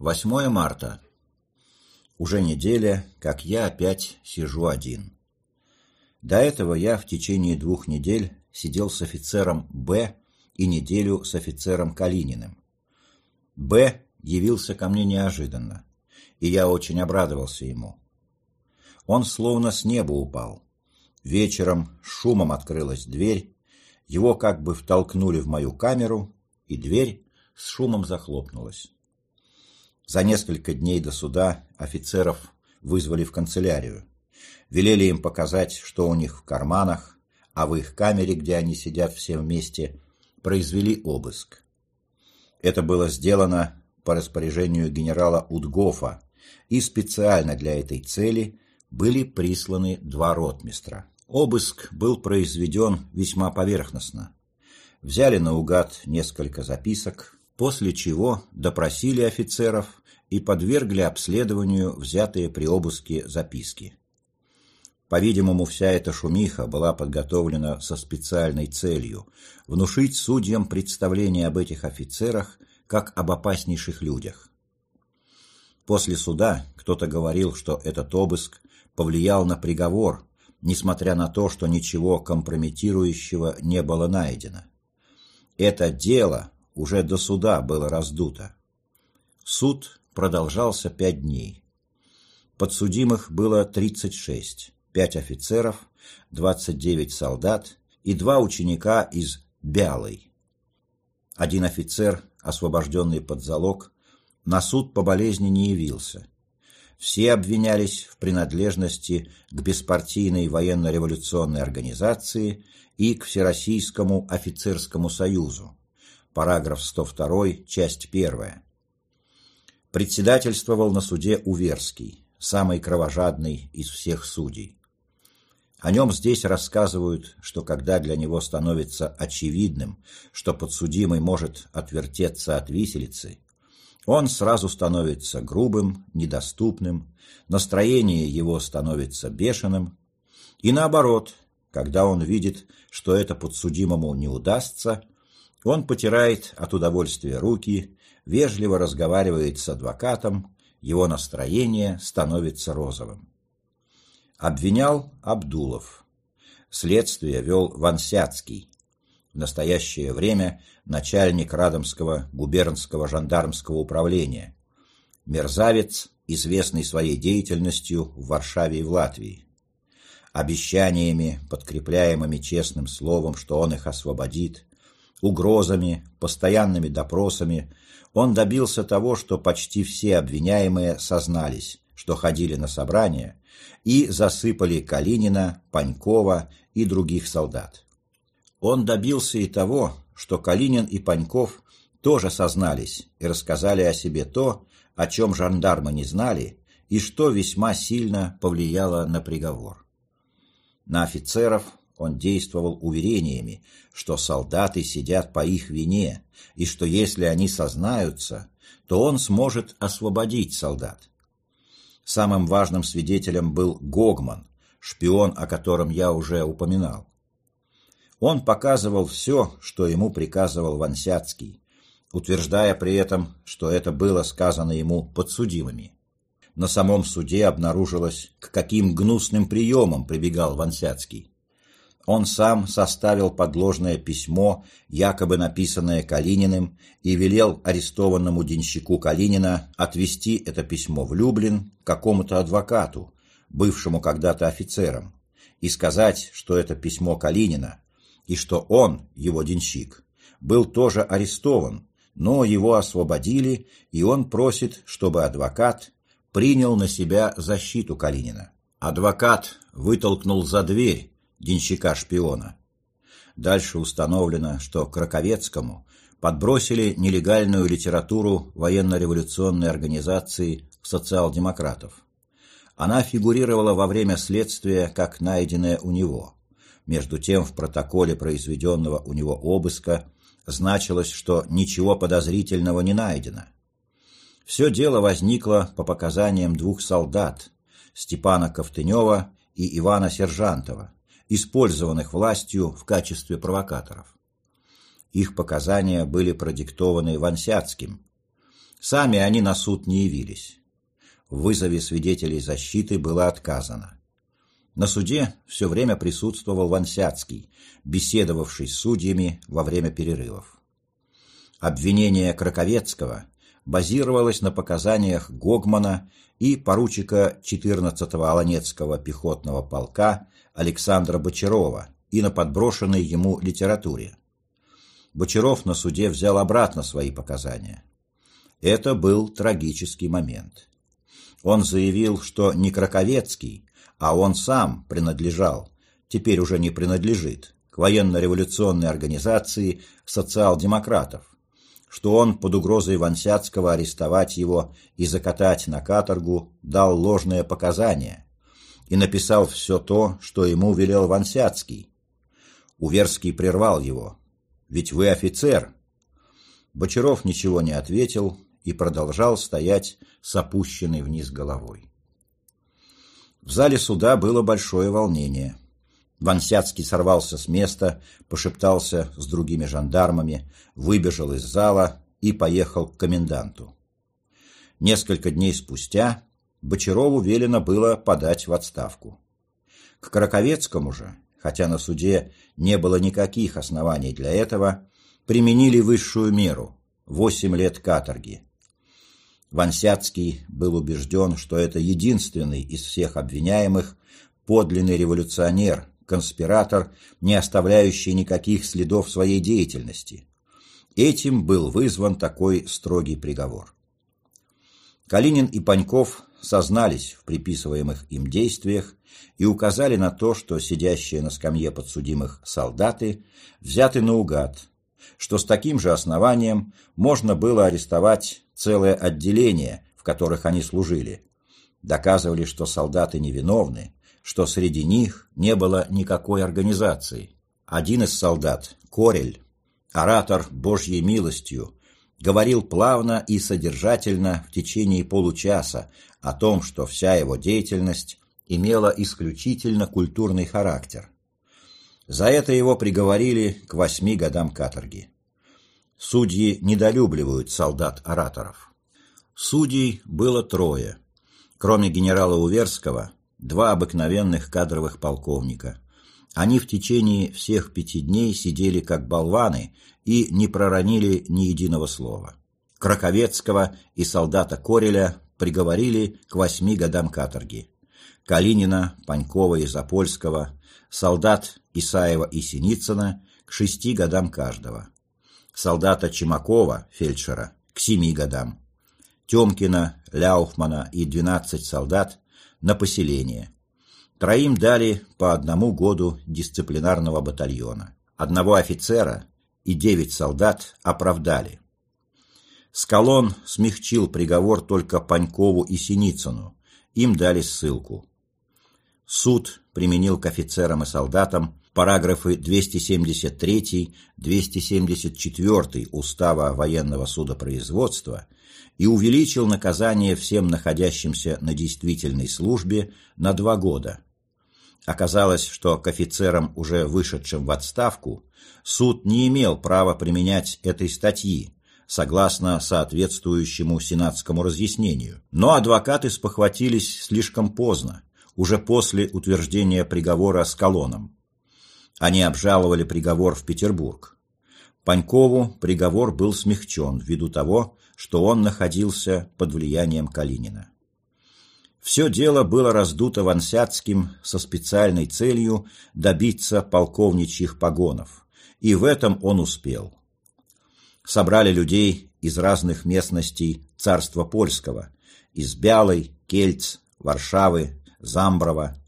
8 марта. Уже неделя, как я опять сижу один. До этого я в течение двух недель сидел с офицером Б и неделю с офицером Калининым. Б явился ко мне неожиданно, и я очень обрадовался ему. Он словно с неба упал. Вечером шумом открылась дверь, его как бы втолкнули в мою камеру, и дверь с шумом захлопнулась. За несколько дней до суда офицеров вызвали в канцелярию. Велели им показать, что у них в карманах, а в их камере, где они сидят все вместе, произвели обыск. Это было сделано по распоряжению генерала Удгофа, и специально для этой цели были присланы два ротмистра. Обыск был произведен весьма поверхностно. Взяли наугад несколько записок, после чего допросили офицеров и подвергли обследованию взятые при обыске записки. По-видимому, вся эта шумиха была подготовлена со специальной целью – внушить судьям представление об этих офицерах как об опаснейших людях. После суда кто-то говорил, что этот обыск повлиял на приговор, несмотря на то, что ничего компрометирующего не было найдено. Это дело уже до суда было раздуто. Суд продолжался пять дней. Подсудимых было 36, пять офицеров, 29 солдат и два ученика из Бялой. Один офицер, освобожденный под залог, на суд по болезни не явился. Все обвинялись в принадлежности к беспартийной военно-революционной организации и к Всероссийскому офицерскому союзу параграф 102, часть 1. Председательствовал на суде Уверский, самый кровожадный из всех судей. О нем здесь рассказывают, что когда для него становится очевидным, что подсудимый может отвертеться от виселицы, он сразу становится грубым, недоступным, настроение его становится бешеным, и наоборот, когда он видит, что это подсудимому не удастся, он потирает от удовольствия руки, вежливо разговаривает с адвокатом, его настроение становится розовым. Обвинял Абдулов. Следствие вел Вансяцкий. В настоящее время начальник Радомского губернского жандармского управления. Мерзавец, известный своей деятельностью в Варшаве и в Латвии. Обещаниями, подкрепляемыми честным словом, что он их освободит, угрозами, постоянными допросами он добился того, что почти все обвиняемые сознались, что ходили на собрания и засыпали Калинина, Панькова и других солдат. Он добился и того, что Калинин и Паньков тоже сознались и рассказали о себе то, о чем жандармы не знали и что весьма сильно повлияло на приговор. На офицеров он действовал уверениями, что солдаты сидят по их вине, и что если они сознаются, то он сможет освободить солдат. Самым важным свидетелем был Гогман, шпион, о котором я уже упоминал. Он показывал все, что ему приказывал Вансяцкий, утверждая при этом, что это было сказано ему подсудимыми. На самом суде обнаружилось, к каким гнусным приемам прибегал Вансяцкий. Он сам составил подложное письмо, якобы написанное Калининым, и велел арестованному денщику Калинина отвезти это письмо в Люблин какому-то адвокату, бывшему когда-то офицером, и сказать, что это письмо Калинина, и что он, его денщик, был тоже арестован, но его освободили, и он просит, чтобы адвокат принял на себя защиту Калинина. Адвокат вытолкнул за дверь денщика-шпиона. Дальше установлено, что Краковецкому подбросили нелегальную литературу военно-революционной организации социал-демократов. Она фигурировала во время следствия как найденная у него. Между тем в протоколе произведенного у него обыска значилось, что ничего подозрительного не найдено. Все дело возникло по показаниям двух солдат – Степана Ковтынева и Ивана Сержантова, использованных властью в качестве провокаторов. Их показания были продиктованы Вансяцким. Сами они на суд не явились. В вызове свидетелей защиты было отказано. На суде все время присутствовал Вансяцкий, беседовавший с судьями во время перерывов. Обвинение Краковецкого базировалось на показаниях Гогмана и поручика 14-го Аланецкого пехотного полка Александра Бочарова и на подброшенной ему литературе. Бочаров на суде взял обратно свои показания. Это был трагический момент. Он заявил, что не Краковецкий, а он сам принадлежал, теперь уже не принадлежит, к военно-революционной организации социал-демократов, что он под угрозой Вансяцкого арестовать его и закатать на каторгу дал ложные показания и написал все то, что ему велел Вансяцкий. Уверский прервал его. «Ведь вы офицер!» Бочаров ничего не ответил и продолжал стоять с опущенной вниз головой. В зале суда было большое волнение. Вансяцкий сорвался с места, пошептался с другими жандармами, выбежал из зала и поехал к коменданту. Несколько дней спустя Бочарову велено было подать в отставку. К Краковецкому же, хотя на суде не было никаких оснований для этого, применили высшую меру – 8 лет каторги. Вансяцкий был убежден, что это единственный из всех обвиняемых подлинный революционер, конспиратор, не оставляющий никаких следов своей деятельности. Этим был вызван такой строгий приговор. Калинин и Паньков сознались в приписываемых им действиях и указали на то, что сидящие на скамье подсудимых солдаты взяты наугад, что с таким же основанием можно было арестовать целое отделение, в которых они служили. Доказывали, что солдаты невиновны, что среди них не было никакой организации. Один из солдат, Корель, оратор Божьей милостью, говорил плавно и содержательно в течение получаса о том, что вся его деятельность имела исключительно культурный характер. За это его приговорили к восьми годам каторги. Судьи недолюбливают солдат-ораторов. Судей было трое. Кроме генерала Уверского, два обыкновенных кадровых полковника. Они в течение всех пяти дней сидели как болваны и не проронили ни единого слова. Краковецкого и солдата Кореля приговорили к восьми годам каторги. Калинина, Панькова и Запольского, солдат Исаева и Синицына к шести годам каждого солдата Чемакова, фельдшера, к семи годам, Темкина, Ляухмана и 12 солдат на поселение. Троим дали по одному году дисциплинарного батальона. Одного офицера и девять солдат оправдали. Скалон смягчил приговор только Панькову и Синицыну, им дали ссылку. Суд применил к офицерам и солдатам параграфы 273-274 Устава военного судопроизводства и увеличил наказание всем находящимся на действительной службе на два года. Оказалось, что к офицерам, уже вышедшим в отставку, суд не имел права применять этой статьи, согласно соответствующему сенатскому разъяснению. Но адвокаты спохватились слишком поздно, уже после утверждения приговора с колоном. Они обжаловали приговор в Петербург. Панькову приговор был смягчен ввиду того, что он находился под влиянием Калинина. Все дело было раздуто Вансяцким со специальной целью добиться полковничьих погонов, и в этом он успел. Собрали людей из разных местностей царства польского, из Бялой, Кельц, Варшавы, Замброва,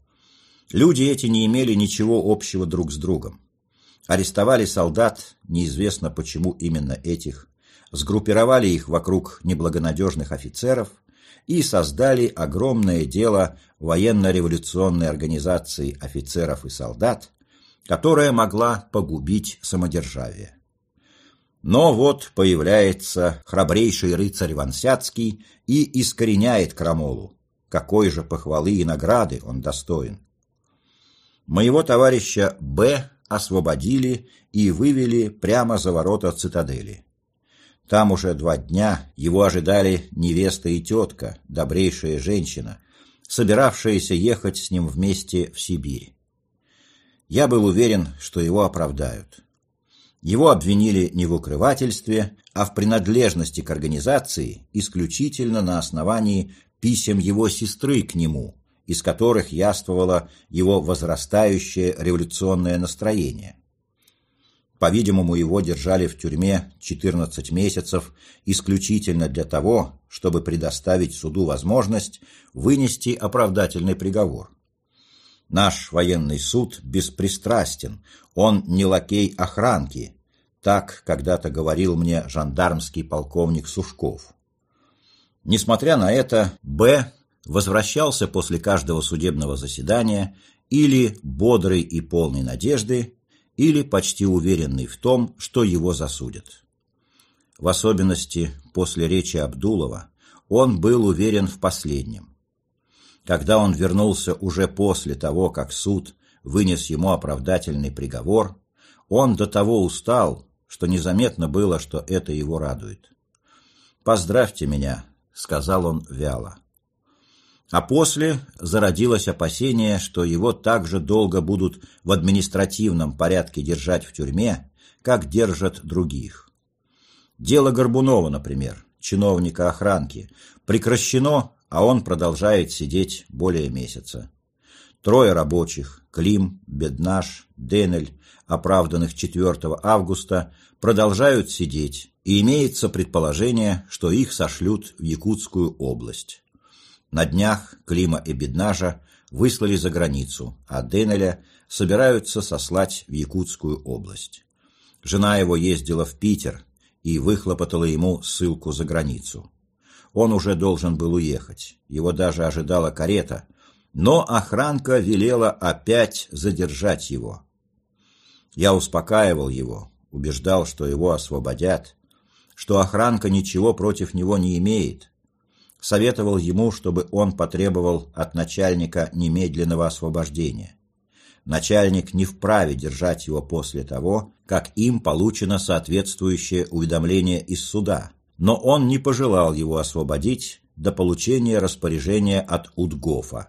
Люди эти не имели ничего общего друг с другом. Арестовали солдат, неизвестно почему именно этих, сгруппировали их вокруг неблагонадежных офицеров и создали огромное дело военно-революционной организации офицеров и солдат, которая могла погубить самодержавие. Но вот появляется храбрейший рыцарь Вансяцкий и искореняет крамолу. Какой же похвалы и награды он достоин. Моего товарища Б. освободили и вывели прямо за ворота цитадели. Там уже два дня его ожидали невеста и тетка, добрейшая женщина, собиравшаяся ехать с ним вместе в Сибирь. Я был уверен, что его оправдают. Его обвинили не в укрывательстве, а в принадлежности к организации исключительно на основании писем его сестры к нему, из которых яствовало его возрастающее революционное настроение. По-видимому, его держали в тюрьме 14 месяцев исключительно для того, чтобы предоставить суду возможность вынести оправдательный приговор. Наш военный суд беспристрастен, он не лакей охранки, так когда-то говорил мне жандармский полковник Сушков. Несмотря на это, Б. возвращался после каждого судебного заседания или бодрый и полный надежды, или почти уверенный в том, что его засудят. В особенности после речи Абдулова он был уверен в последнем. Когда он вернулся уже после того, как суд вынес ему оправдательный приговор, он до того устал, что незаметно было, что это его радует. «Поздравьте меня», — сказал он вяло. А после зародилось опасение, что его так же долго будут в административном порядке держать в тюрьме, как держат других. Дело Горбунова, например, чиновника охранки, прекращено, а он продолжает сидеть более месяца. Трое рабочих – Клим, Беднаш, Денель, оправданных 4 августа, продолжают сидеть, и имеется предположение, что их сошлют в Якутскую область. На днях Клима и Беднажа выслали за границу, а Денеля собираются сослать в Якутскую область. Жена его ездила в Питер и выхлопотала ему ссылку за границу. Он уже должен был уехать, его даже ожидала карета, но охранка велела опять задержать его. Я успокаивал его, убеждал, что его освободят, что охранка ничего против него не имеет, советовал ему, чтобы он потребовал от начальника немедленного освобождения. Начальник не вправе держать его после того, как им получено соответствующее уведомление из суда, но он не пожелал его освободить до получения распоряжения от Утгофа.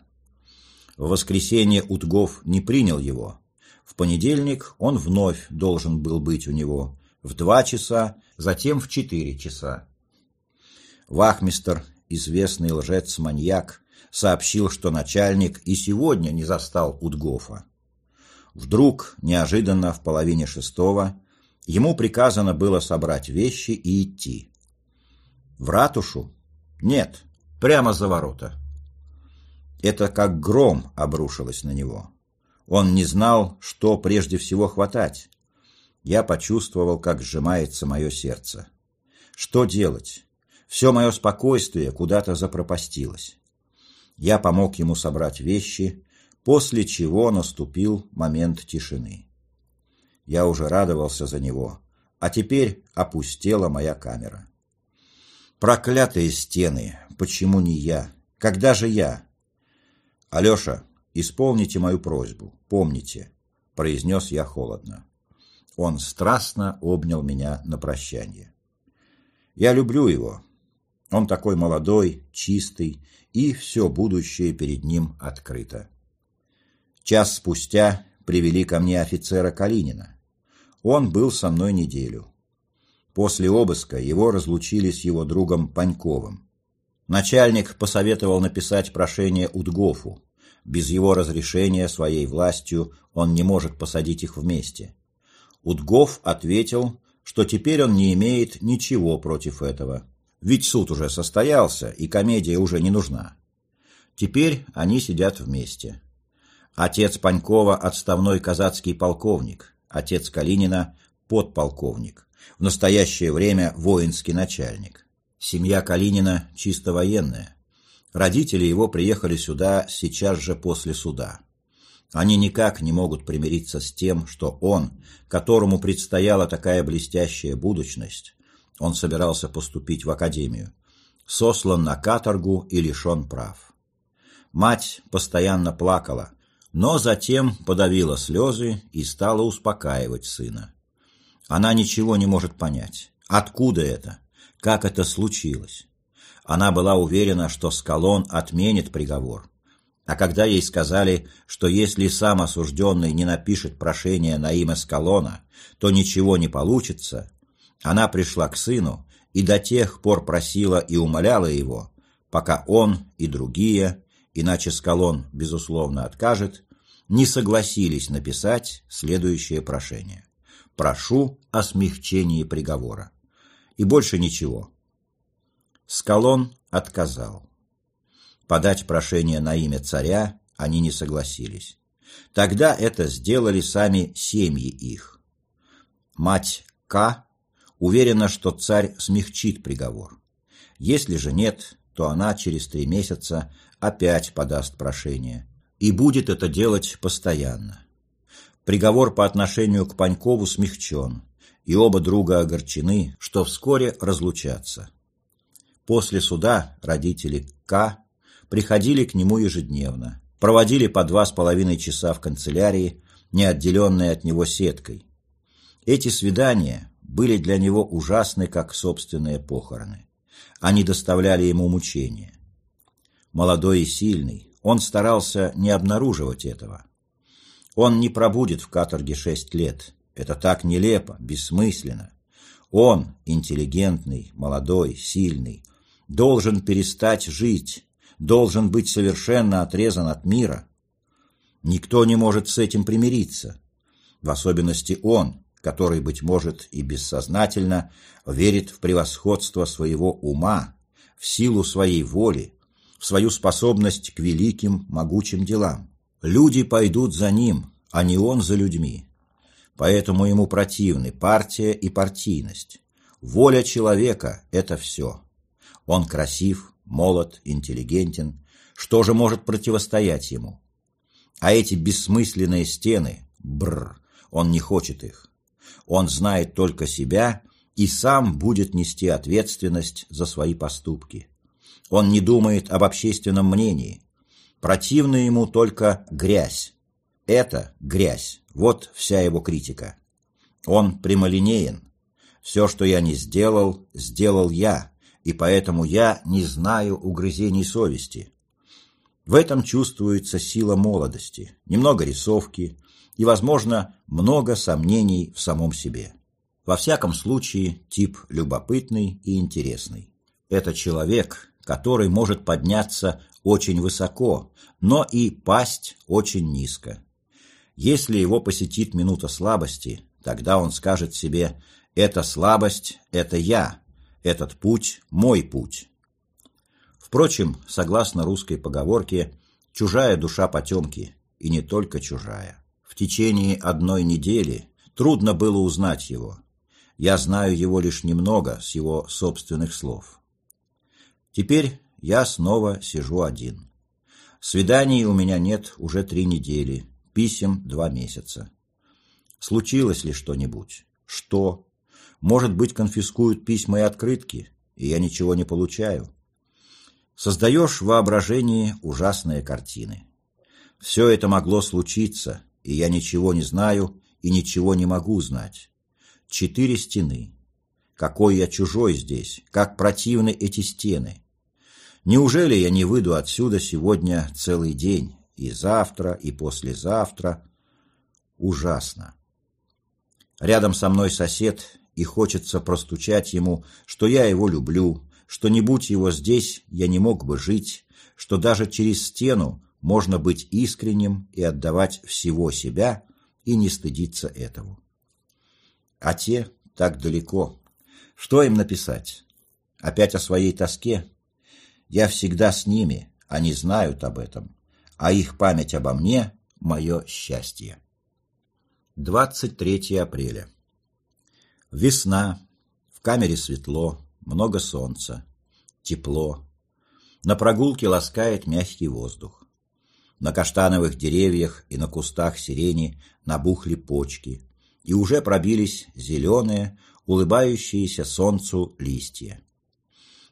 В воскресенье Утгоф не принял его. В понедельник он вновь должен был быть у него в два часа, затем в четыре часа. Вахмистер известный лжец-маньяк, сообщил, что начальник и сегодня не застал Удгофа. Вдруг, неожиданно, в половине шестого, ему приказано было собрать вещи и идти. В ратушу? Нет, прямо за ворота. Это как гром обрушилось на него. Он не знал, что прежде всего хватать. Я почувствовал, как сжимается мое сердце. Что делать? Все мое спокойствие куда-то запропастилось. Я помог ему собрать вещи, после чего наступил момент тишины. Я уже радовался за него, а теперь опустела моя камера. Проклятые стены! Почему не я? Когда же я? Алеша, исполните мою просьбу, помните, произнес я холодно. Он страстно обнял меня на прощание. Я люблю его, он такой молодой, чистый, и все будущее перед ним открыто. Час спустя привели ко мне офицера Калинина. Он был со мной неделю. После обыска его разлучили с его другом Паньковым. Начальник посоветовал написать прошение Удгофу. Без его разрешения своей властью он не может посадить их вместе. Удгоф ответил, что теперь он не имеет ничего против этого. Ведь суд уже состоялся, и комедия уже не нужна. Теперь они сидят вместе. Отец Панькова – отставной казацкий полковник, отец Калинина – подполковник, в настоящее время воинский начальник. Семья Калинина чисто военная. Родители его приехали сюда сейчас же после суда. Они никак не могут примириться с тем, что он, которому предстояла такая блестящая будущность, он собирался поступить в академию, сослан на каторгу и лишен прав. Мать постоянно плакала, но затем подавила слезы и стала успокаивать сына. Она ничего не может понять. Откуда это? как это случилось. Она была уверена, что Скалон отменит приговор. А когда ей сказали, что если сам осужденный не напишет прошение на имя Скалона, то ничего не получится, она пришла к сыну и до тех пор просила и умоляла его, пока он и другие, иначе Скалон, безусловно, откажет, не согласились написать следующее прошение. «Прошу о смягчении приговора». И больше ничего. Скалон отказал. Подать прошение на имя царя они не согласились. Тогда это сделали сами семьи их. Мать К. уверена, что царь смягчит приговор. Если же нет, то она через три месяца опять подаст прошение, и будет это делать постоянно. Приговор по отношению к Панькову смягчен, и оба друга огорчены, что вскоре разлучатся. После суда родители К приходили к нему ежедневно, проводили по два с половиной часа в канцелярии, не отделенные от него сеткой. Эти свидания были для него ужасны, как собственные похороны. Они доставляли ему мучения. Молодой и сильный, он старался не обнаруживать этого. Он не пробудет в каторге шесть лет. Это так нелепо, бессмысленно. Он, интеллигентный, молодой, сильный, должен перестать жить, должен быть совершенно отрезан от мира. Никто не может с этим примириться. В особенности он, который, быть может, и бессознательно верит в превосходство своего ума, в силу своей воли, в свою способность к великим, могучим делам. Люди пойдут за ним, а не он за людьми. Поэтому ему противны партия и партийность. Воля человека – это все. Он красив, молод, интеллигентен. Что же может противостоять ему? А эти бессмысленные стены, бррр, он не хочет их. Он знает только себя и сам будет нести ответственность за свои поступки. Он не думает об общественном мнении. Противна ему только грязь. Это грязь. Вот вся его критика. Он прямолинеен. Все, что я не сделал, сделал я и поэтому я не знаю угрызений совести. В этом чувствуется сила молодости, немного рисовки и, возможно, много сомнений в самом себе. Во всяком случае, тип любопытный и интересный. Это человек, который может подняться очень высоко, но и пасть очень низко. Если его посетит минута слабости, тогда он скажет себе «эта слабость – это я», этот путь – мой путь. Впрочем, согласно русской поговорке, чужая душа потемки, и не только чужая. Течение одной недели трудно было узнать его. Я знаю его лишь немного с его собственных слов. Теперь я снова сижу один. Свиданий у меня нет уже три недели, писем два месяца. Случилось ли что-нибудь? Что? Может быть, конфискуют письма и открытки, и я ничего не получаю. Создаешь в воображении ужасные картины. Все это могло случиться, и я ничего не знаю и ничего не могу знать. Четыре стены. Какой я чужой здесь, как противны эти стены. Неужели я не выйду отсюда сегодня целый день, и завтра, и послезавтра? Ужасно. Рядом со мной сосед, и хочется простучать ему, что я его люблю, что не будь его здесь, я не мог бы жить, что даже через стену можно быть искренним и отдавать всего себя и не стыдиться этого. А те так далеко. Что им написать? Опять о своей тоске? Я всегда с ними, они знают об этом, а их память обо мне – мое счастье. 23 апреля. Весна. В камере светло, много солнца, тепло. На прогулке ласкает мягкий воздух. На каштановых деревьях и на кустах сирени набухли почки, и уже пробились зеленые, улыбающиеся солнцу листья.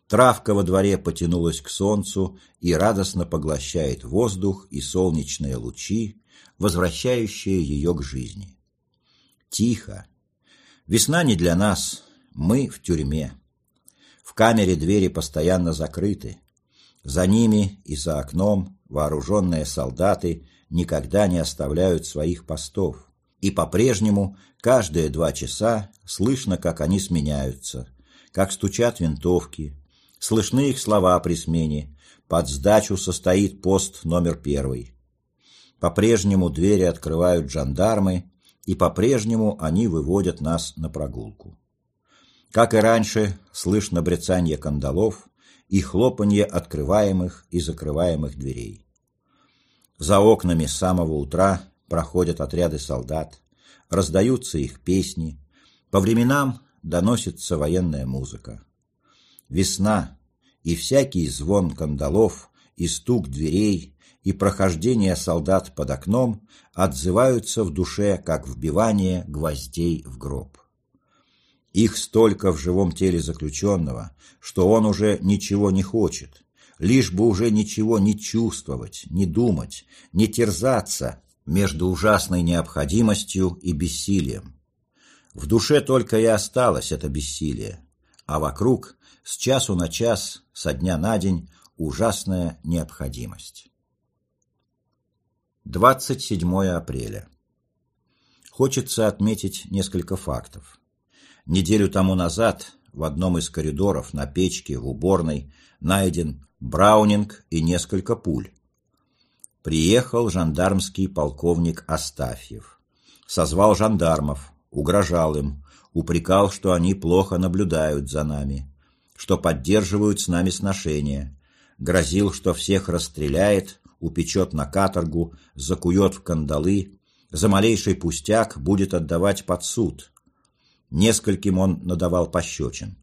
Травка во дворе потянулась к солнцу и радостно поглощает воздух и солнечные лучи, возвращающие ее к жизни. Тихо, Весна не для нас, мы в тюрьме. В камере двери постоянно закрыты. За ними и за окном вооруженные солдаты никогда не оставляют своих постов. И по-прежнему каждые два часа слышно, как они сменяются, как стучат винтовки, слышны их слова при смене, под сдачу состоит пост номер первый. По-прежнему двери открывают жандармы, и по-прежнему они выводят нас на прогулку. Как и раньше, слышно брецанье кандалов и хлопанье открываемых и закрываемых дверей. За окнами с самого утра проходят отряды солдат, раздаются их песни, по временам доносится военная музыка. Весна, и всякий звон кандалов, и стук дверей, и прохождение солдат под окном отзываются в душе, как вбивание гвоздей в гроб. Их столько в живом теле заключенного, что он уже ничего не хочет, лишь бы уже ничего не чувствовать, не думать, не терзаться между ужасной необходимостью и бессилием. В душе только и осталось это бессилие, а вокруг с часу на час, со дня на день ужасная необходимость. 27 апреля. Хочется отметить несколько фактов. Неделю тому назад в одном из коридоров на печке в уборной найден браунинг и несколько пуль. Приехал жандармский полковник Астафьев. Созвал жандармов, угрожал им, упрекал, что они плохо наблюдают за нами, что поддерживают с нами сношения, грозил, что всех расстреляет, упечет на каторгу, закует в кандалы, за малейший пустяк будет отдавать под суд. Нескольким он надавал пощечин.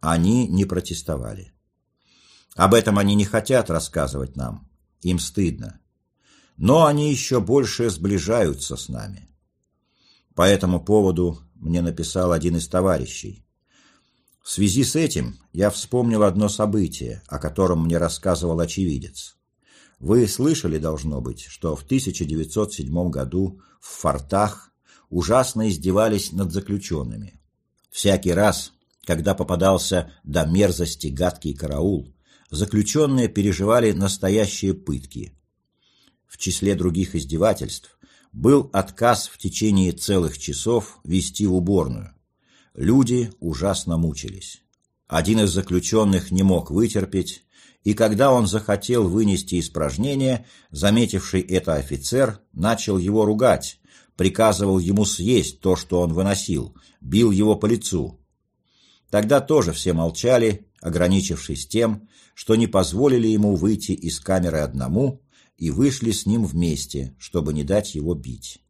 Они не протестовали. Об этом они не хотят рассказывать нам, им стыдно. Но они еще больше сближаются с нами. По этому поводу мне написал один из товарищей. В связи с этим я вспомнил одно событие, о котором мне рассказывал очевидец. Вы слышали, должно быть, что в 1907 году в фортах ужасно издевались над заключенными. Всякий раз, когда попадался до мерзости гадкий караул, заключенные переживали настоящие пытки. В числе других издевательств был отказ в течение целых часов вести в уборную. Люди ужасно мучились. Один из заключенных не мог вытерпеть и когда он захотел вынести испражнение, заметивший это офицер начал его ругать, приказывал ему съесть то, что он выносил, бил его по лицу. Тогда тоже все молчали, ограничившись тем, что не позволили ему выйти из камеры одному и вышли с ним вместе, чтобы не дать его бить.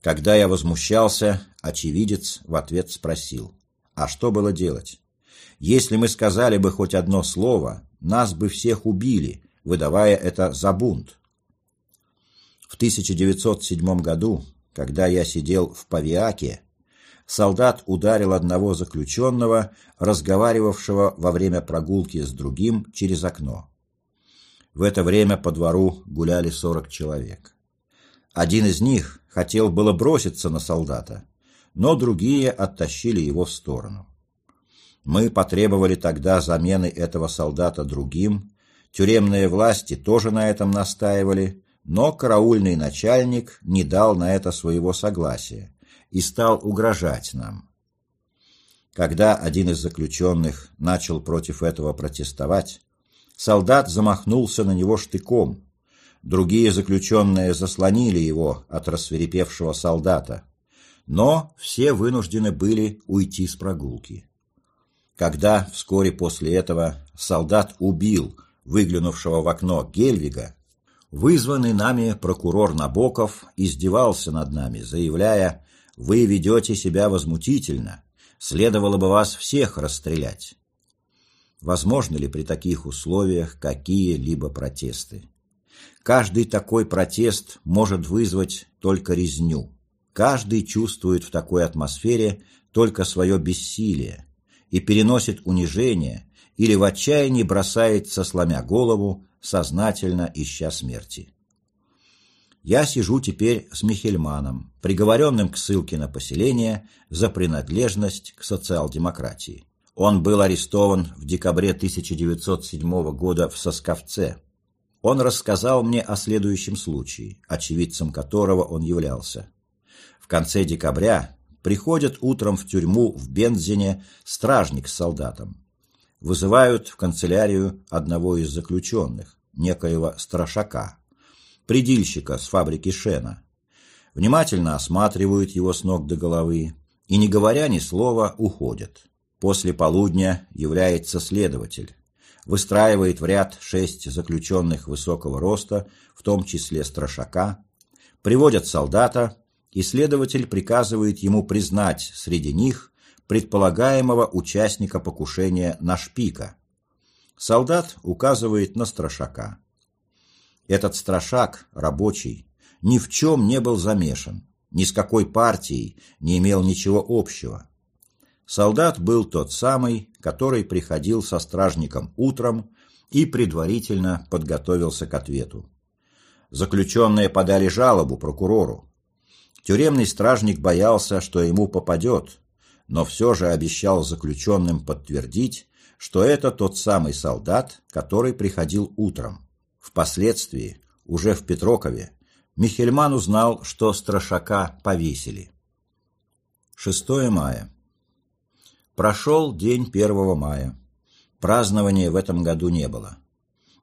Когда я возмущался, очевидец в ответ спросил, а что было делать? Если мы сказали бы хоть одно слово, нас бы всех убили, выдавая это за бунт. В 1907 году, когда я сидел в Павиаке, солдат ударил одного заключенного, разговаривавшего во время прогулки с другим через окно. В это время по двору гуляли 40 человек. Один из них хотел было броситься на солдата, но другие оттащили его в сторону. Мы потребовали тогда замены этого солдата другим, тюремные власти тоже на этом настаивали, но караульный начальник не дал на это своего согласия и стал угрожать нам. Когда один из заключенных начал против этого протестовать, солдат замахнулся на него штыком. Другие заключенные заслонили его от рассверепевшего солдата, но все вынуждены были уйти с прогулки. Когда вскоре после этого солдат убил выглянувшего в окно Гельвига, вызванный нами прокурор Набоков издевался над нами, заявляя «Вы ведете себя возмутительно, следовало бы вас всех расстрелять». Возможно ли при таких условиях какие-либо протесты? Каждый такой протест может вызвать только резню. Каждый чувствует в такой атмосфере только свое бессилие, и переносит унижение или в отчаянии бросается, сломя голову, сознательно ища смерти. Я сижу теперь с Михельманом, приговоренным к ссылке на поселение за принадлежность к социал-демократии. Он был арестован в декабре 1907 года в Сосковце. Он рассказал мне о следующем случае, очевидцем которого он являлся. В конце декабря приходят утром в тюрьму в Бензине стражник с солдатом. Вызывают в канцелярию одного из заключенных, некоего Страшака, предильщика с фабрики Шена. Внимательно осматривают его с ног до головы и, не говоря ни слова, уходят. После полудня является следователь. Выстраивает в ряд шесть заключенных высокого роста, в том числе Страшака. Приводят солдата, и следователь приказывает ему признать среди них предполагаемого участника покушения на шпика. Солдат указывает на Страшака. Этот Страшак, рабочий, ни в чем не был замешан, ни с какой партией не имел ничего общего. Солдат был тот самый, который приходил со стражником утром и предварительно подготовился к ответу. Заключенные подали жалобу прокурору. Тюремный стражник боялся, что ему попадет, но все же обещал заключенным подтвердить, что это тот самый солдат, который приходил утром. Впоследствии, уже в Петрокове, Михельман узнал, что Страшака повесили. 6 мая. Прошел день 1 мая. Празднования в этом году не было.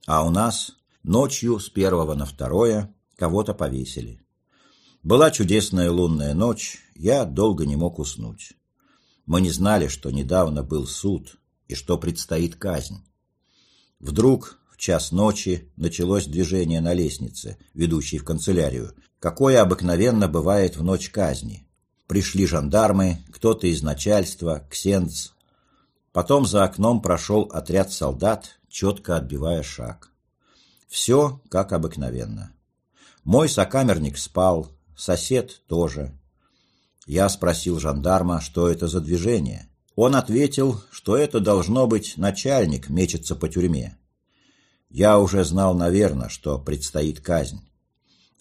А у нас ночью с 1 на 2 кого-то повесили. Была чудесная лунная ночь, я долго не мог уснуть. Мы не знали, что недавно был суд и что предстоит казнь. Вдруг в час ночи началось движение на лестнице, ведущей в канцелярию, какое обыкновенно бывает в ночь казни. Пришли жандармы, кто-то из начальства, ксенц. Потом за окном прошел отряд солдат, четко отбивая шаг. Все как обыкновенно. Мой сокамерник спал, сосед тоже. Я спросил жандарма, что это за движение. Он ответил, что это должно быть начальник мечется по тюрьме. Я уже знал, наверное, что предстоит казнь.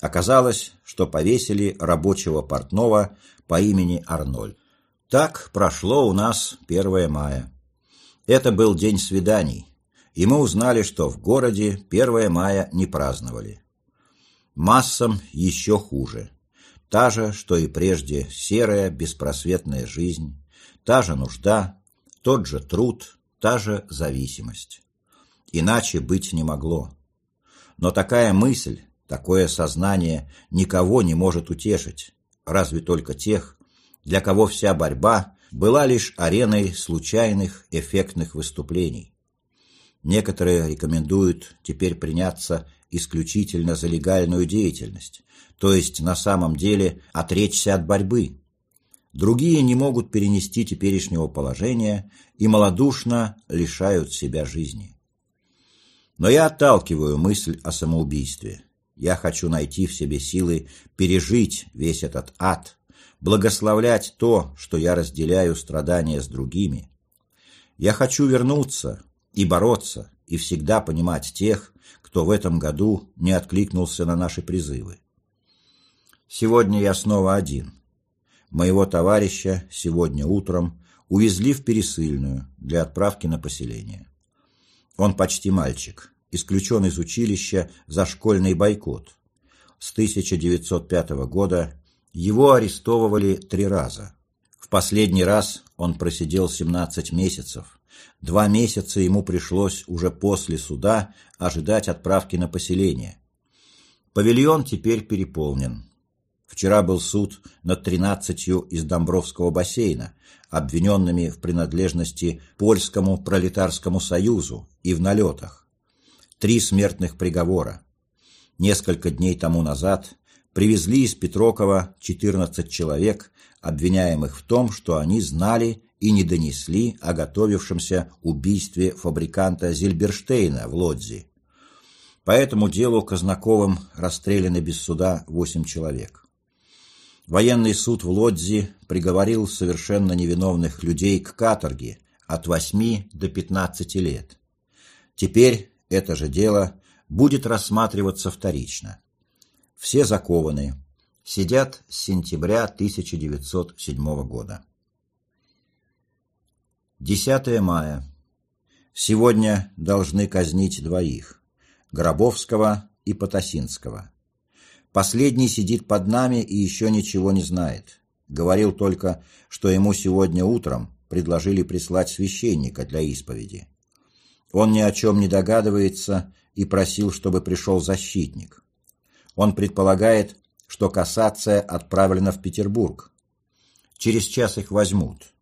Оказалось, что повесили рабочего портного по имени Арнольд. Так прошло у нас 1 мая. Это был день свиданий, и мы узнали, что в городе 1 мая не праздновали. Массам еще хуже. Та же, что и прежде, серая, беспросветная жизнь, та же нужда, тот же труд, та же зависимость. Иначе быть не могло. Но такая мысль, такое сознание никого не может утешить, разве только тех, для кого вся борьба была лишь ареной случайных эффектных выступлений. Некоторые рекомендуют теперь приняться исключительно за легальную деятельность, то есть на самом деле отречься от борьбы. Другие не могут перенести теперешнего положения и малодушно лишают себя жизни. Но я отталкиваю мысль о самоубийстве. Я хочу найти в себе силы пережить весь этот ад, благословлять то, что я разделяю страдания с другими. Я хочу вернуться и бороться, и всегда понимать тех, кто в этом году не откликнулся на наши призывы. Сегодня я снова один. Моего товарища сегодня утром увезли в Пересыльную для отправки на поселение. Он почти мальчик, исключен из училища за школьный бойкот. С 1905 года его арестовывали три раза. В последний раз он просидел 17 месяцев. Два месяца ему пришлось уже после суда ожидать отправки на поселение. Павильон теперь переполнен. Вчера был суд над тринадцатью из Домбровского бассейна, обвиненными в принадлежности Польскому пролетарскому союзу и в налетах. Три смертных приговора. Несколько дней тому назад привезли из Петрокова 14 человек, обвиняемых в том, что они знали и не донесли о готовившемся убийстве фабриканта Зильберштейна в Лодзи. По этому делу Казнаковым расстреляны без суда 8 человек. Военный суд в Лодзи приговорил совершенно невиновных людей к каторге от 8 до 15 лет. Теперь это же дело будет рассматриваться вторично. Все закованы. Сидят с сентября 1907 года. 10 мая. Сегодня должны казнить двоих – Гробовского и Потасинского. Последний сидит под нами и еще ничего не знает. Говорил только, что ему сегодня утром предложили прислать священника для исповеди. Он ни о чем не догадывается и просил, чтобы пришел защитник. Он предполагает, что кассация отправлена в Петербург. Через час их возьмут.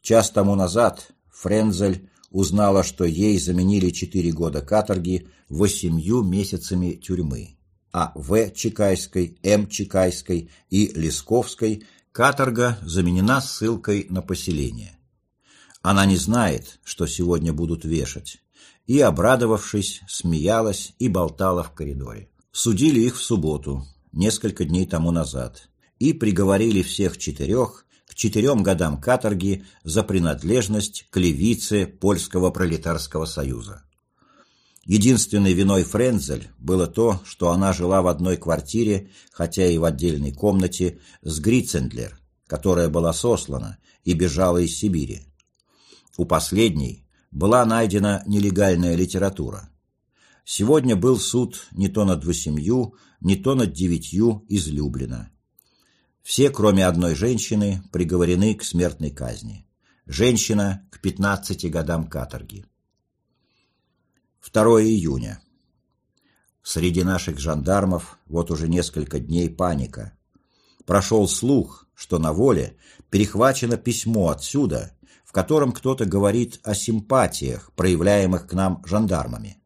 Час тому назад Френзель узнала, что ей заменили четыре года каторги восемью месяцами тюрьмы, а В. Чекайской, М. Чекайской и Лесковской каторга заменена ссылкой на поселение. Она не знает, что сегодня будут вешать, и, обрадовавшись, смеялась и болтала в коридоре. Судили их в субботу, несколько дней тому назад, и приговорили всех четырех к четырем годам каторги за принадлежность к левице Польского пролетарского союза. Единственной виной Френзель было то, что она жила в одной квартире, хотя и в отдельной комнате, с Грицендлер, которая была сослана и бежала из Сибири. У последней была найдена нелегальная литература. Сегодня был суд не то над восемью, не то над девятью излюблено. Все, кроме одной женщины, приговорены к смертной казни. Женщина к 15 годам каторги. 2 июня. Среди наших жандармов вот уже несколько дней паника. Прошел слух, что на воле перехвачено письмо отсюда, в котором кто-то говорит о симпатиях, проявляемых к нам жандармами.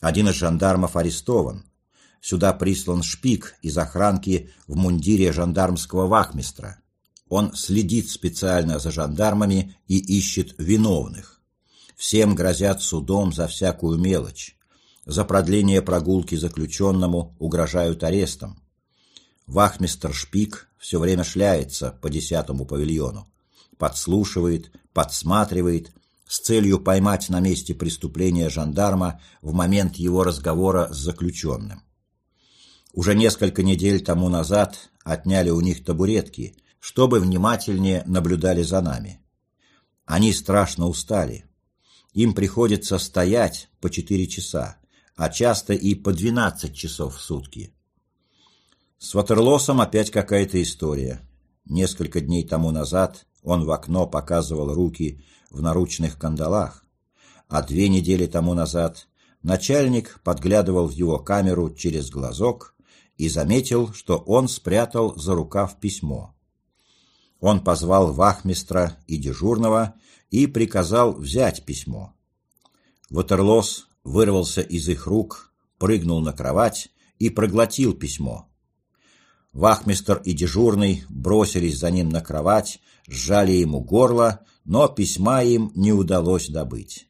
Один из жандармов арестован, Сюда прислан шпик из охранки в мундире жандармского вахмистра. Он следит специально за жандармами и ищет виновных. Всем грозят судом за всякую мелочь. За продление прогулки заключенному угрожают арестом. Вахмистр Шпик все время шляется по десятому павильону. Подслушивает, подсматривает, с целью поймать на месте преступления жандарма в момент его разговора с заключенным. Уже несколько недель тому назад отняли у них табуретки, чтобы внимательнее наблюдали за нами. Они страшно устали. Им приходится стоять по четыре часа, а часто и по двенадцать часов в сутки. С Ватерлосом опять какая-то история. Несколько дней тому назад он в окно показывал руки в наручных кандалах, а две недели тому назад начальник подглядывал в его камеру через глазок и заметил, что он спрятал за рукав письмо. Он позвал вахмистра и дежурного и приказал взять письмо. Ватерлос вырвался из их рук, прыгнул на кровать и проглотил письмо. Вахмистр и дежурный бросились за ним на кровать, сжали ему горло, но письма им не удалось добыть.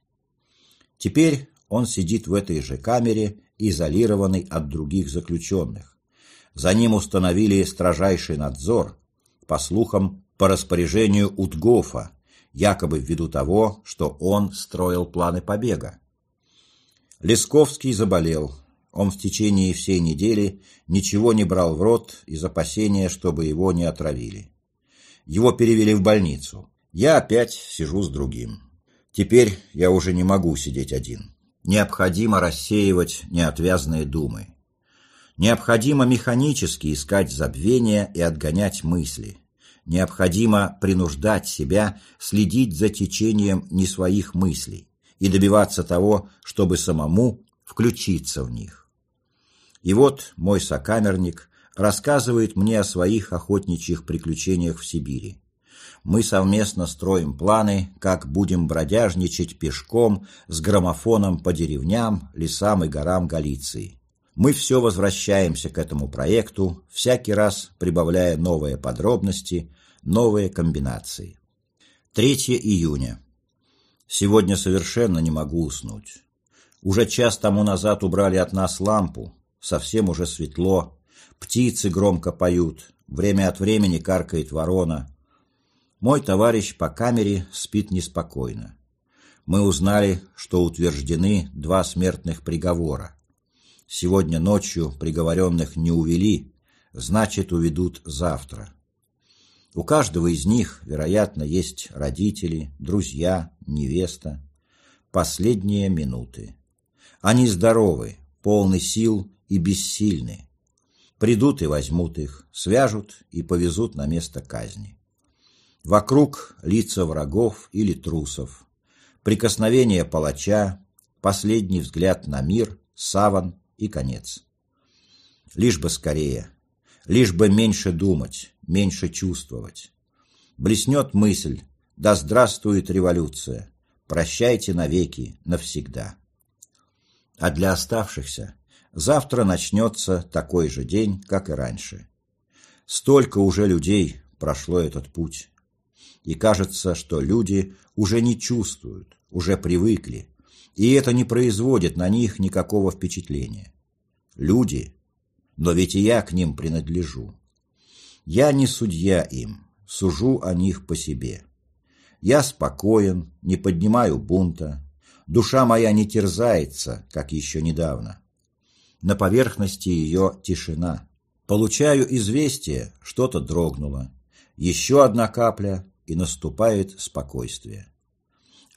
Теперь он сидит в этой же камере, изолированный от других заключенных. За ним установили строжайший надзор, по слухам, по распоряжению Утгофа, якобы ввиду того, что он строил планы побега. Лесковский заболел. Он в течение всей недели ничего не брал в рот из опасения, чтобы его не отравили. Его перевели в больницу. Я опять сижу с другим. Теперь я уже не могу сидеть один. Необходимо рассеивать неотвязные думы. Необходимо механически искать забвение и отгонять мысли. Необходимо принуждать себя следить за течением не своих мыслей и добиваться того, чтобы самому включиться в них. И вот мой сокамерник рассказывает мне о своих охотничьих приключениях в Сибири. Мы совместно строим планы, как будем бродяжничать пешком с граммофоном по деревням, лесам и горам Галиции мы все возвращаемся к этому проекту, всякий раз прибавляя новые подробности, новые комбинации. 3 июня. Сегодня совершенно не могу уснуть. Уже час тому назад убрали от нас лампу, совсем уже светло, птицы громко поют, время от времени каркает ворона. Мой товарищ по камере спит неспокойно. Мы узнали, что утверждены два смертных приговора – Сегодня ночью приговоренных не увели, значит, уведут завтра. У каждого из них, вероятно, есть родители, друзья, невеста. Последние минуты. Они здоровы, полны сил и бессильны. Придут и возьмут их, свяжут и повезут на место казни. Вокруг лица врагов или трусов, прикосновение палача, последний взгляд на мир, саван и конец. Лишь бы скорее, лишь бы меньше думать, меньше чувствовать. Блеснет мысль, да здравствует революция, прощайте навеки, навсегда. А для оставшихся завтра начнется такой же день, как и раньше. Столько уже людей прошло этот путь. И кажется, что люди уже не чувствуют, уже привыкли, и это не производит на них никакого впечатления. Люди, но ведь и я к ним принадлежу. Я не судья им, сужу о них по себе. Я спокоен, не поднимаю бунта, душа моя не терзается, как еще недавно. На поверхности ее тишина. Получаю известие, что-то дрогнуло. Еще одна капля, и наступает спокойствие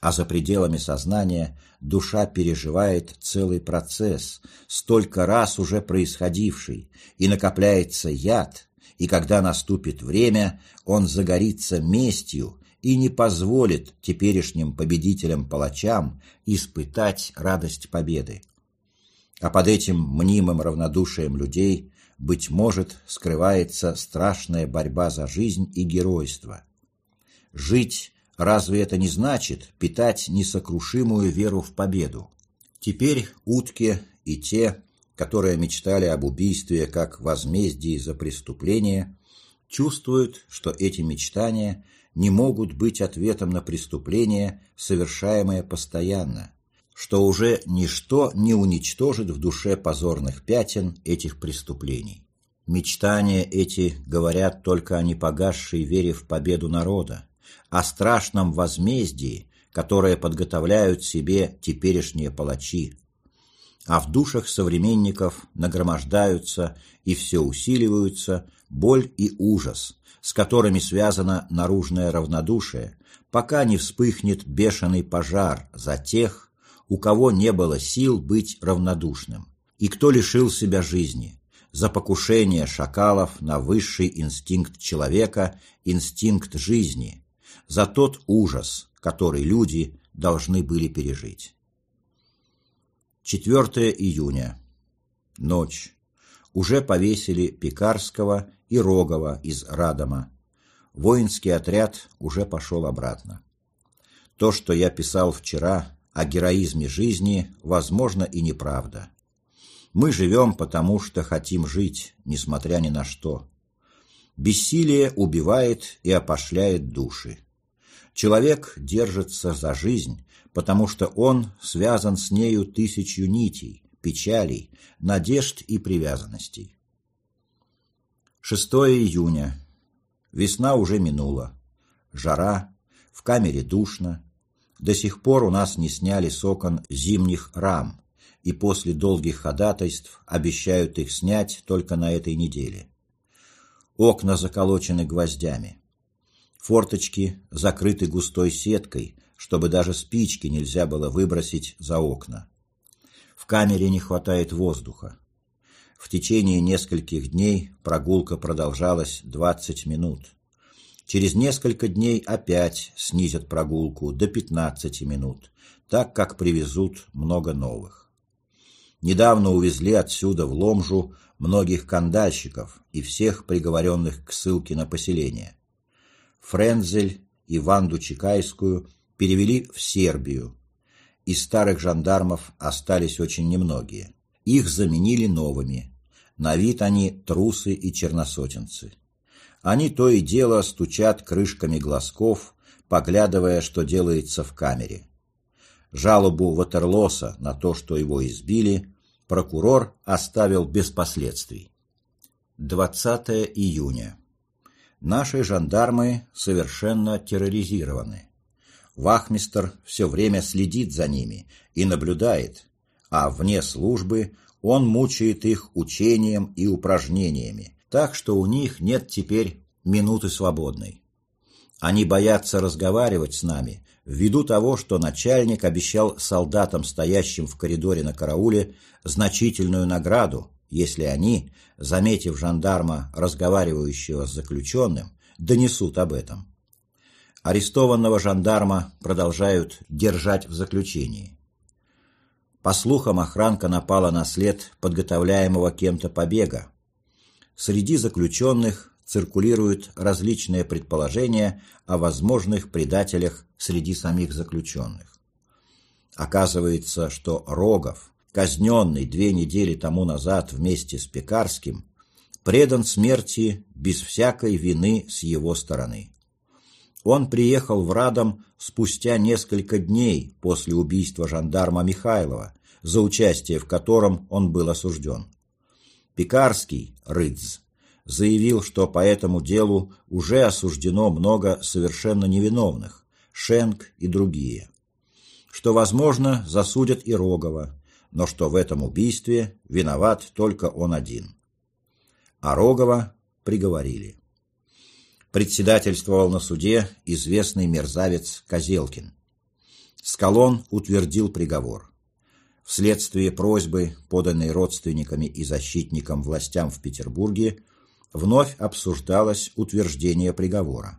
а за пределами сознания душа переживает целый процесс, столько раз уже происходивший, и накопляется яд, и когда наступит время, он загорится местью и не позволит теперешним победителям-палачам испытать радость победы. А под этим мнимым равнодушием людей, быть может, скрывается страшная борьба за жизнь и геройство. Жить Разве это не значит питать несокрушимую веру в победу? Теперь утки и те, которые мечтали об убийстве как возмездии за преступление, чувствуют, что эти мечтания не могут быть ответом на преступление, совершаемое постоянно, что уже ничто не уничтожит в душе позорных пятен этих преступлений. Мечтания эти говорят только о непогасшей вере в победу народа, о страшном возмездии, которое подготовляют себе теперешние палачи. А в душах современников нагромождаются и все усиливаются боль и ужас, с которыми связано наружное равнодушие, пока не вспыхнет бешеный пожар за тех, у кого не было сил быть равнодушным, и кто лишил себя жизни, за покушение шакалов на высший инстинкт человека, инстинкт жизни, за тот ужас, который люди должны были пережить. 4 июня. Ночь. Уже повесили Пекарского и Рогова из Радома. Воинский отряд уже пошел обратно. То, что я писал вчера о героизме жизни, возможно, и неправда. Мы живем, потому что хотим жить, несмотря ни на что. Бессилие убивает и опошляет души. Человек держится за жизнь, потому что он связан с нею тысячью нитей, печалей, надежд и привязанностей. 6 июня. Весна уже минула. Жара, в камере душно. До сих пор у нас не сняли с окон зимних рам, и после долгих ходатайств обещают их снять только на этой неделе. Окна заколочены гвоздями. Форточки закрыты густой сеткой, чтобы даже спички нельзя было выбросить за окна. В камере не хватает воздуха. В течение нескольких дней прогулка продолжалась 20 минут. Через несколько дней опять снизят прогулку до 15 минут, так как привезут много новых. Недавно увезли отсюда в Ломжу многих кандальщиков и всех приговоренных к ссылке на поселение. Френзель и Ванду Чекайскую перевели в Сербию. Из старых жандармов остались очень немногие. Их заменили новыми. На вид они трусы и черносотенцы. Они то и дело стучат крышками глазков, поглядывая, что делается в камере. Жалобу Ватерлоса на то, что его избили, прокурор оставил без последствий. 20 июня. Наши жандармы совершенно терроризированы. Вахмистр все время следит за ними и наблюдает, а вне службы он мучает их учением и упражнениями, так что у них нет теперь минуты свободной. Они боятся разговаривать с нами ввиду того, что начальник обещал солдатам, стоящим в коридоре на карауле, значительную награду, если они, заметив жандарма, разговаривающего с заключенным, донесут об этом. Арестованного жандарма продолжают держать в заключении. По слухам, охранка напала на след подготовляемого кем-то побега. Среди заключенных циркулируют различные предположения о возможных предателях среди самих заключенных. Оказывается, что Рогов, казненный две недели тому назад вместе с Пекарским, предан смерти без всякой вины с его стороны. Он приехал в Радом спустя несколько дней после убийства жандарма Михайлова, за участие в котором он был осужден. Пекарский, Рыдз, заявил, что по этому делу уже осуждено много совершенно невиновных, Шенк и другие, что, возможно, засудят и Рогова, но что в этом убийстве виноват только он один. А Рогова приговорили. Председательствовал на суде известный мерзавец Козелкин. Скалон утвердил приговор. Вследствие просьбы, поданной родственниками и защитникам властям в Петербурге, вновь обсуждалось утверждение приговора.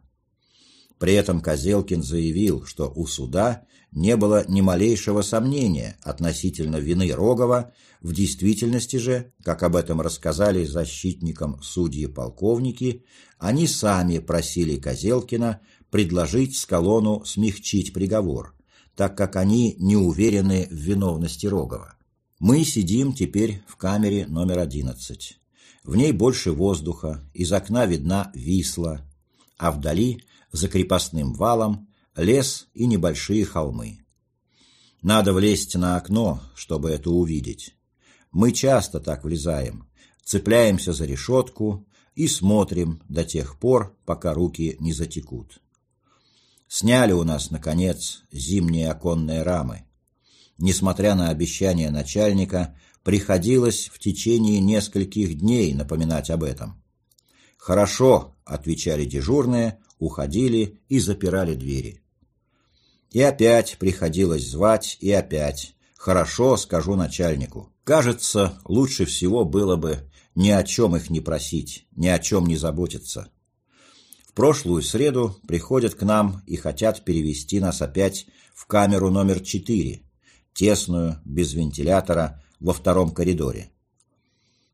При этом Козелкин заявил, что у суда не было ни малейшего сомнения относительно вины Рогова, в действительности же, как об этом рассказали защитникам судьи-полковники, они сами просили Козелкина предложить Скалону смягчить приговор, так как они не уверены в виновности Рогова. Мы сидим теперь в камере номер 11. В ней больше воздуха, из окна видна Висла, а вдали, за крепостным валом, лес и небольшие холмы. Надо влезть на окно, чтобы это увидеть. Мы часто так влезаем, цепляемся за решетку и смотрим до тех пор, пока руки не затекут. Сняли у нас, наконец, зимние оконные рамы. Несмотря на обещание начальника, приходилось в течение нескольких дней напоминать об этом. «Хорошо», — отвечали дежурные, уходили и запирали двери. И опять приходилось звать, и опять. «Хорошо, скажу начальнику». Кажется, лучше всего было бы ни о чем их не просить, ни о чем не заботиться. В прошлую среду приходят к нам и хотят перевести нас опять в камеру номер четыре, тесную, без вентилятора, во втором коридоре.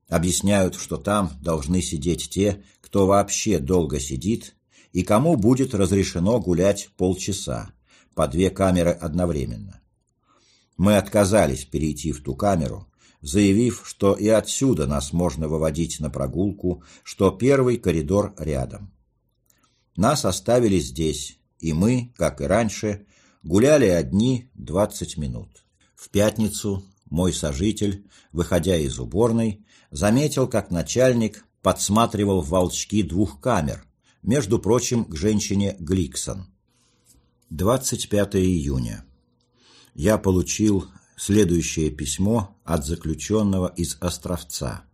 Объясняют, что там должны сидеть те, кто вообще долго сидит, и кому будет разрешено гулять полчаса, по две камеры одновременно. Мы отказались перейти в ту камеру, заявив, что и отсюда нас можно выводить на прогулку, что первый коридор рядом. Нас оставили здесь, и мы, как и раньше, гуляли одни 20 минут. В пятницу мой сожитель, выходя из уборной, заметил, как начальник подсматривал волчки двух камер, между прочим, к женщине Гликсон. 25 июня. Я получил следующее письмо от заключенного из Островца.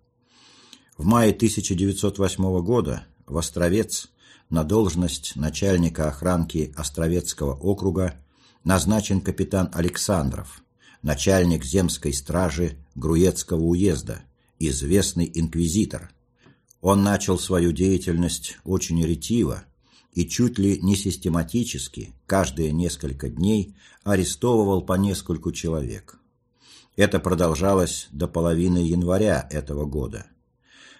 В мае 1908 года в Островец на должность начальника охранки Островецкого округа назначен капитан Александров, начальник земской стражи Груецкого уезда, известный инквизитор. Он начал свою деятельность очень ретиво и чуть ли не систематически каждые несколько дней арестовывал по нескольку человек. Это продолжалось до половины января этого года.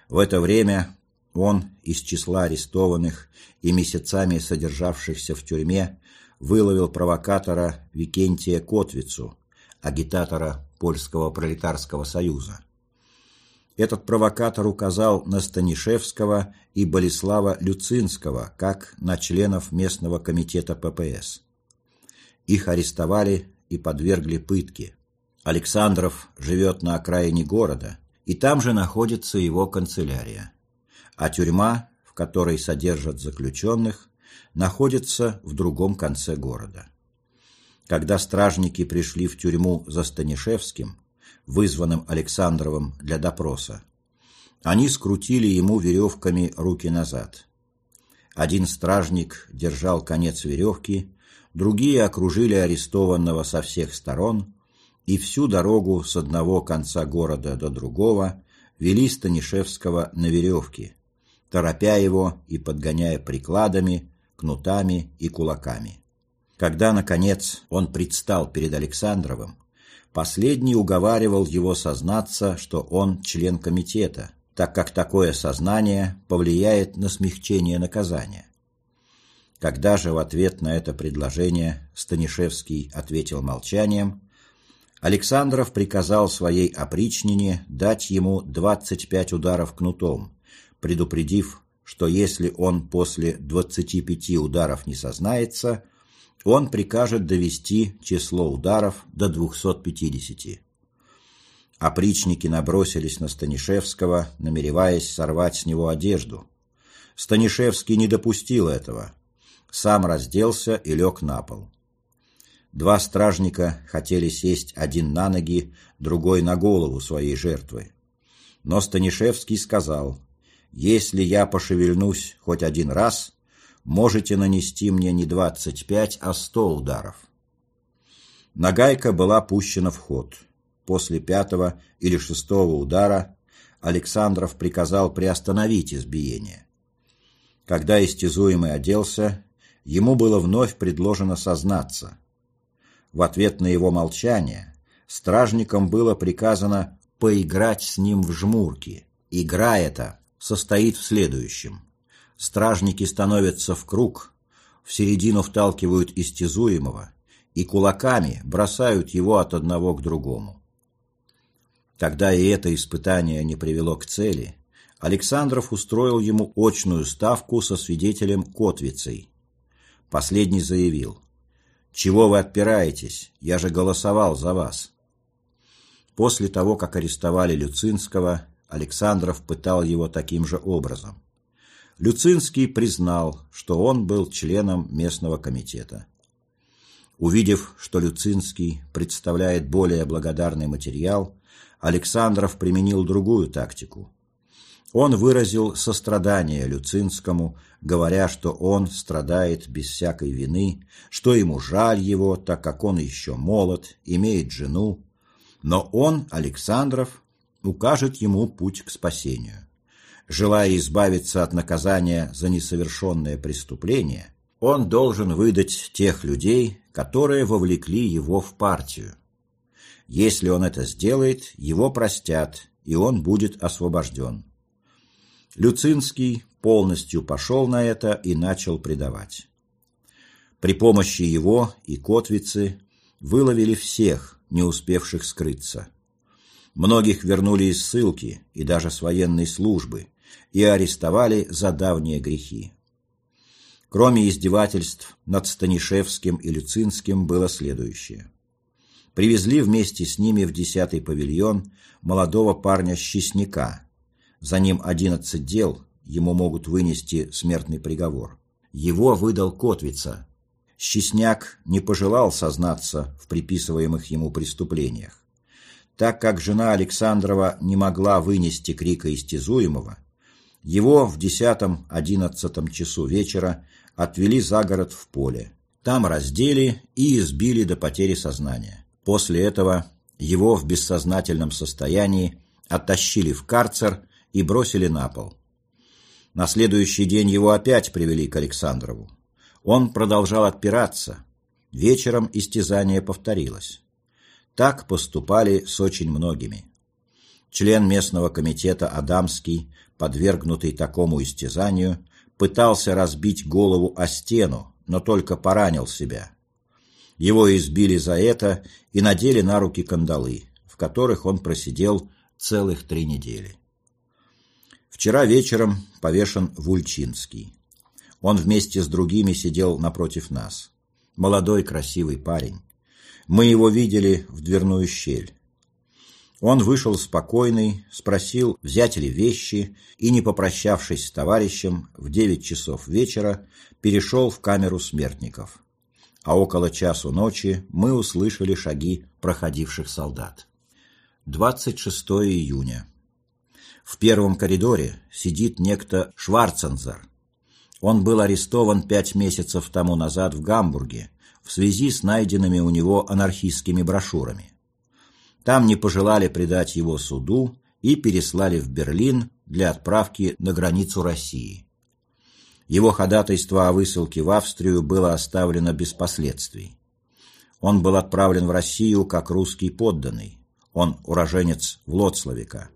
В это время он из числа арестованных и месяцами содержавшихся в тюрьме выловил провокатора Викентия Котвицу, агитатора Польского пролетарского союза. Этот провокатор указал на Станишевского и Болеслава Люцинского как на членов местного комитета ППС. Их арестовали и подвергли пытке. Александров живет на окраине города, и там же находится его канцелярия. А тюрьма, в которой содержат заключенных, находится в другом конце города. Когда стражники пришли в тюрьму за Станишевским, вызванным Александровым для допроса, они скрутили ему веревками руки назад. Один стражник держал конец веревки, другие окружили арестованного со всех сторон, и всю дорогу с одного конца города до другого вели Станишевского на веревке, торопя его и подгоняя прикладами, кнутами и кулаками. Когда, наконец, он предстал перед Александровым, последний уговаривал его сознаться, что он член комитета, так как такое сознание повлияет на смягчение наказания. Когда же в ответ на это предложение Станишевский ответил молчанием, Александров приказал своей опричнине дать ему 25 ударов кнутом, предупредив, что если он после 25 ударов не сознается, он прикажет довести число ударов до 250. Опричники набросились на Станишевского, намереваясь сорвать с него одежду. Станишевский не допустил этого. Сам разделся и лег на пол. Два стражника хотели сесть один на ноги, другой на голову своей жертвы. Но Станишевский сказал, «Если я пошевельнусь хоть один раз, можете нанести мне не двадцать пять, а сто ударов». Нагайка была пущена в ход. После пятого или шестого удара Александров приказал приостановить избиение. Когда истязуемый оделся, ему было вновь предложено сознаться – в ответ на его молчание стражникам было приказано поиграть с ним в жмурки. Игра эта состоит в следующем. Стражники становятся в круг, в середину вталкивают истязуемого и кулаками бросают его от одного к другому. Когда и это испытание не привело к цели, Александров устроил ему очную ставку со свидетелем Котвицей. Последний заявил – «Чего вы отпираетесь? Я же голосовал за вас». После того, как арестовали Люцинского, Александров пытал его таким же образом. Люцинский признал, что он был членом местного комитета. Увидев, что Люцинский представляет более благодарный материал, Александров применил другую тактику. Он выразил сострадание Люцинскому, говоря, что он страдает без всякой вины, что ему жаль его, так как он еще молод, имеет жену, но он, Александров, укажет ему путь к спасению. Желая избавиться от наказания за несовершенное преступление, он должен выдать тех людей, которые вовлекли его в партию. Если он это сделает, его простят, и он будет освобожден. Люцинский полностью пошел на это и начал предавать. При помощи его и Котвицы выловили всех, не успевших скрыться. Многих вернули из ссылки и даже с военной службы и арестовали за давние грехи. Кроме издевательств над Станишевским и Люцинским было следующее. Привезли вместе с ними в десятый павильон молодого парня Счастняка, за ним одиннадцать дел, ему могут вынести смертный приговор. Его выдал Котвица. Счастняк не пожелал сознаться в приписываемых ему преступлениях. Так как жена Александрова не могла вынести крика истязуемого, его в десятом-одиннадцатом часу вечера отвели за город в поле. Там раздели и избили до потери сознания. После этого его в бессознательном состоянии оттащили в карцер и бросили на пол. На следующий день его опять привели к Александрову. Он продолжал отпираться. Вечером истязание повторилось. Так поступали с очень многими. Член местного комитета Адамский, подвергнутый такому истязанию, пытался разбить голову о стену, но только поранил себя. Его избили за это и надели на руки кандалы, в которых он просидел целых три недели. Вчера вечером повешен Вульчинский. Он вместе с другими сидел напротив нас. Молодой красивый парень. Мы его видели в дверную щель. Он вышел спокойный, спросил, взять ли вещи, и, не попрощавшись с товарищем, в девять часов вечера перешел в камеру смертников. А около часу ночи мы услышали шаги проходивших солдат. 26 июня. В первом коридоре сидит некто Шварцензер. Он был арестован пять месяцев тому назад в Гамбурге в связи с найденными у него анархистскими брошюрами. Там не пожелали предать его суду и переслали в Берлин для отправки на границу России. Его ходатайство о высылке в Австрию было оставлено без последствий. Он был отправлен в Россию как русский подданный. Он уроженец Влоцлавика.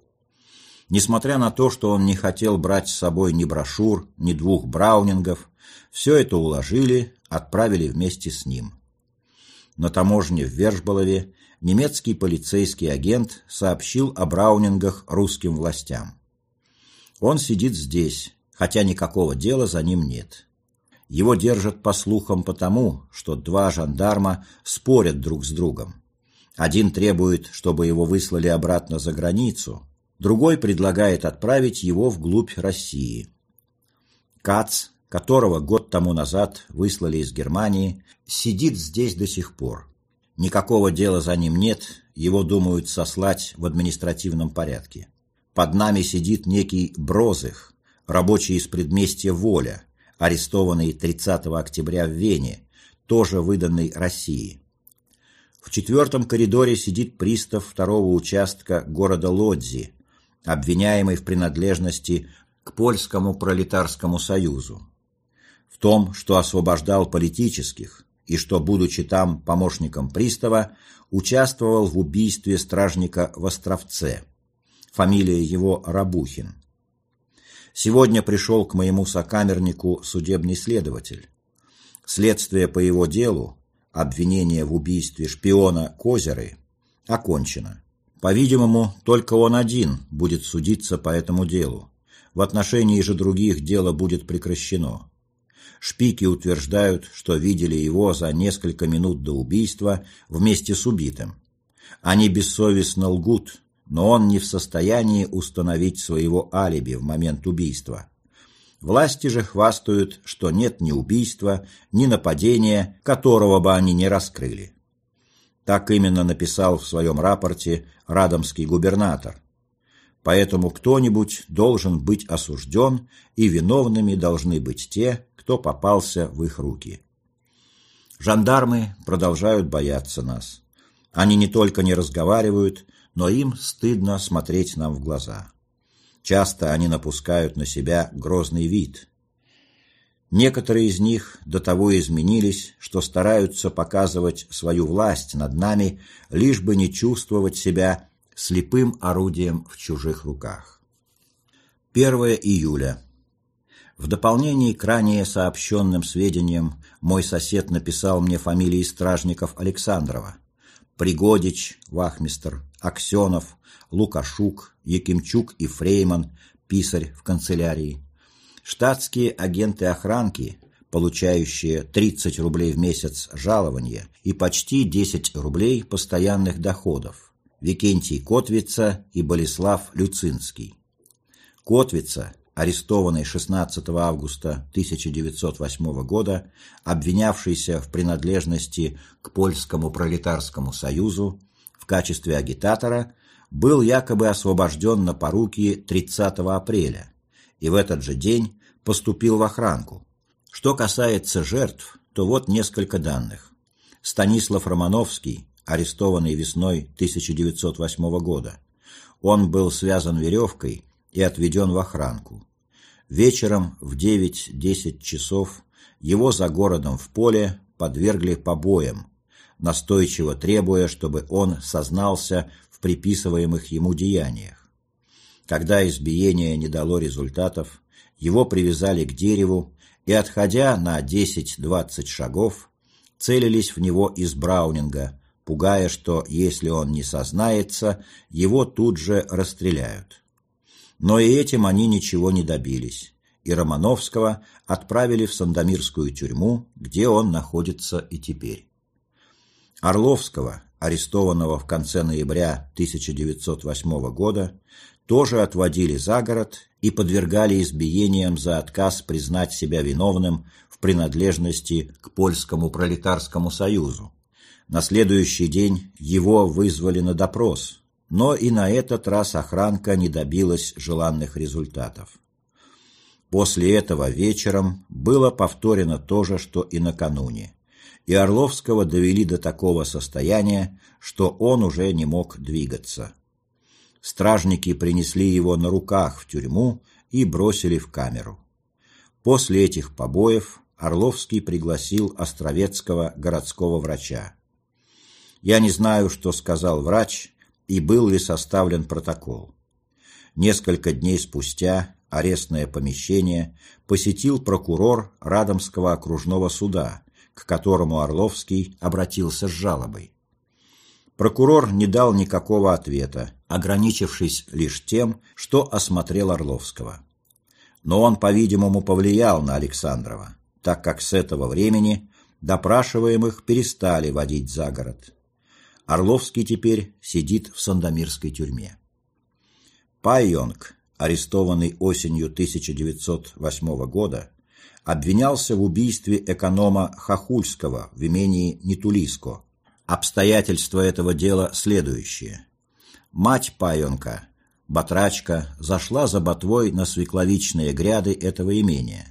Несмотря на то, что он не хотел брать с собой ни брошюр, ни двух браунингов, все это уложили, отправили вместе с ним. На таможне в Вержболове немецкий полицейский агент сообщил о браунингах русским властям. Он сидит здесь, хотя никакого дела за ним нет. Его держат по слухам потому, что два жандарма спорят друг с другом. Один требует, чтобы его выслали обратно за границу, другой предлагает отправить его вглубь России. Кац, которого год тому назад выслали из Германии, сидит здесь до сих пор. Никакого дела за ним нет, его думают сослать в административном порядке. Под нами сидит некий Брозых, рабочий из предместья Воля, арестованный 30 октября в Вене, тоже выданный России. В четвертом коридоре сидит пристав второго участка города Лодзи, обвиняемый в принадлежности к Польскому пролетарскому союзу. В том, что освобождал политических и что, будучи там помощником пристава, участвовал в убийстве стражника в Островце. Фамилия его Рабухин. Сегодня пришел к моему сокамернику судебный следователь. Следствие по его делу, обвинение в убийстве шпиона Козеры, окончено. По-видимому, только он один будет судиться по этому делу. В отношении же других дело будет прекращено. Шпики утверждают, что видели его за несколько минут до убийства вместе с убитым. Они бессовестно лгут, но он не в состоянии установить своего алиби в момент убийства. Власти же хвастают, что нет ни убийства, ни нападения, которого бы они не раскрыли. Так именно написал в своем рапорте радомский губернатор. Поэтому кто-нибудь должен быть осужден, и виновными должны быть те, кто попался в их руки. Жандармы продолжают бояться нас. Они не только не разговаривают, но им стыдно смотреть нам в глаза. Часто они напускают на себя грозный вид. Некоторые из них до того изменились, что стараются показывать свою власть над нами, лишь бы не чувствовать себя слепым орудием в чужих руках. 1 июля. В дополнение к ранее сообщенным сведениям мой сосед написал мне фамилии стражников Александрова. Пригодич, Вахмистер, Аксенов, Лукашук, Якимчук и Фрейман, писарь в канцелярии. Штатские агенты охранки, получающие 30 рублей в месяц жалования и почти 10 рублей постоянных доходов. Викентий Котвица и Болеслав Люцинский. Котвица арестованный 16 августа 1908 года, обвинявшийся в принадлежности к Польскому пролетарскому союзу в качестве агитатора, был якобы освобожден на поруки 30 апреля и в этот же день поступил в охранку. Что касается жертв, то вот несколько данных. Станислав Романовский, арестованный весной 1908 года. Он был связан веревкой и отведен в охранку. Вечером в 9-10 часов его за городом в поле подвергли побоям, настойчиво требуя, чтобы он сознался в приписываемых ему деяниях. Когда избиение не дало результатов, его привязали к дереву и, отходя на 10-20 шагов, целились в него из Браунинга, пугая, что если он не сознается, его тут же расстреляют. Но и этим они ничего не добились, и Романовского отправили в Сандомирскую тюрьму, где он находится и теперь. Орловского, арестованного в конце ноября 1908 года, тоже отводили за город и подвергали избиениям за отказ признать себя виновным в принадлежности к Польскому пролетарскому союзу. На следующий день его вызвали на допрос, но и на этот раз охранка не добилась желанных результатов. После этого вечером было повторено то же, что и накануне, и Орловского довели до такого состояния, что он уже не мог двигаться. Стражники принесли его на руках в тюрьму и бросили в камеру. После этих побоев Орловский пригласил Островецкого городского врача. Я не знаю, что сказал врач и был ли составлен протокол. Несколько дней спустя арестное помещение посетил прокурор Радомского окружного суда, к которому Орловский обратился с жалобой. Прокурор не дал никакого ответа, ограничившись лишь тем, что осмотрел Орловского. Но он, по-видимому, повлиял на Александрова, так как с этого времени допрашиваемых перестали водить за город. Орловский теперь сидит в Сандомирской тюрьме. Пайонг, арестованный осенью 1908 года, обвинялся в убийстве эконома Хахульского в имении Нитулиско. Обстоятельства этого дела следующие. Мать Пайонка, батрачка, зашла за ботвой на свекловичные гряды этого имения.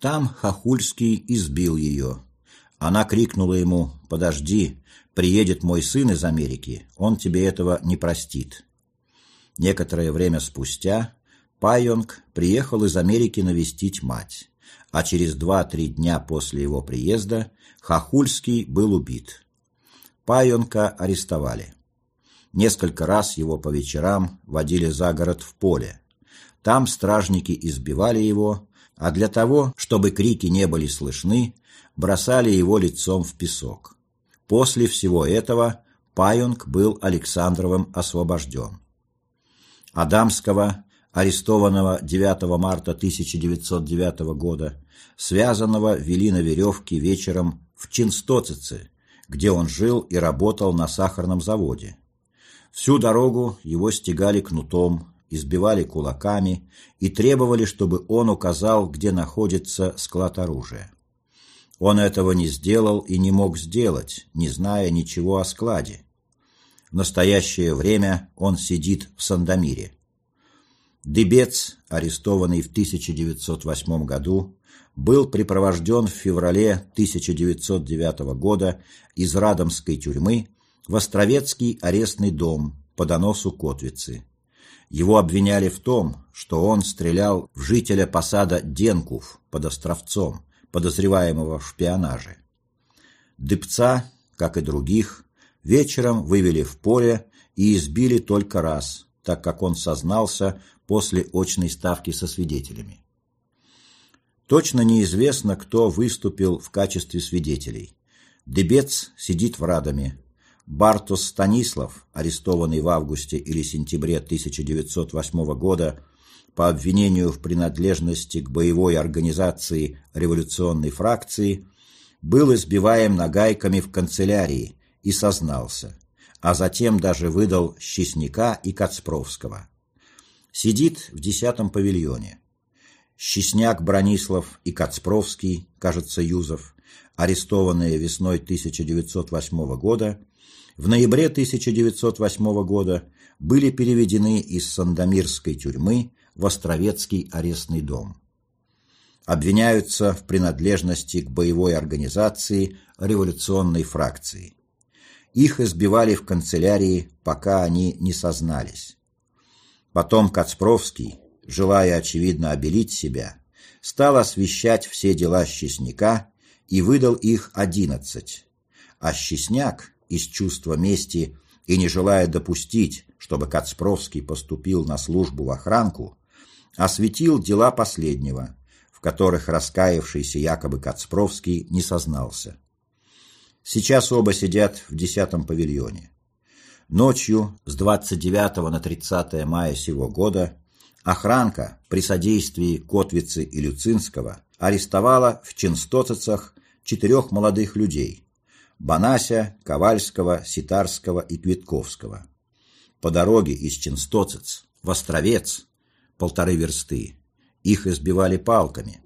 Там Хахульский избил ее. Она крикнула ему «Подожди, приедет мой сын из Америки, он тебе этого не простит». Некоторое время спустя Пайонг приехал из Америки навестить мать, а через два-три дня после его приезда Хахульский был убит. Пайонка арестовали. Несколько раз его по вечерам водили за город в поле. Там стражники избивали его, а для того, чтобы крики не были слышны, бросали его лицом в песок. После всего этого Пайонг был Александровым освобожден. Адамского, арестованного 9 марта 1909 года, связанного вели на веревке вечером в Чинстоцице, где он жил и работал на сахарном заводе. Всю дорогу его стегали кнутом, избивали кулаками и требовали, чтобы он указал, где находится склад оружия. Он этого не сделал и не мог сделать, не зная ничего о складе. В настоящее время он сидит в Сандомире. Дебец, арестованный в 1908 году, был припровожден в феврале 1909 года из Радомской тюрьмы в Островецкий арестный дом по доносу Котвицы. Его обвиняли в том, что он стрелял в жителя посада Денкув под Островцом, подозреваемого в шпионаже. Дыбца, как и других, вечером вывели в поле и избили только раз, так как он сознался после очной ставки со свидетелями. Точно неизвестно, кто выступил в качестве свидетелей. Дебец сидит в Радоме. Бартос Станислав, арестованный в августе или сентябре 1908 года по обвинению в принадлежности к боевой организации революционной фракции, был избиваем нагайками в канцелярии и сознался, а затем даже выдал Счастника и Кацпровского. Сидит в десятом павильоне. Счастняк Бронислав и Кацпровский, кажется, Юзов, арестованные весной 1908 года, в ноябре 1908 года были переведены из Сандомирской тюрьмы в Островецкий арестный дом. Обвиняются в принадлежности к боевой организации революционной фракции. Их избивали в канцелярии, пока они не сознались. Потом Кацпровский, желая, очевидно, обелить себя, стал освещать все дела Счастняка и выдал их одиннадцать. А Счастняк, из чувства мести и не желая допустить, чтобы Кацпровский поступил на службу в охранку, осветил дела последнего, в которых раскаявшийся якобы Кацпровский не сознался. Сейчас оба сидят в десятом павильоне. Ночью с 29 на 30 мая сего года охранка при содействии Котвицы и Люцинского арестовала в Ченстоцицах четырех молодых людей – Банася, Ковальского, Ситарского и Квитковского. По дороге из Ченстоциц в Островец полторы версты. Их избивали палками.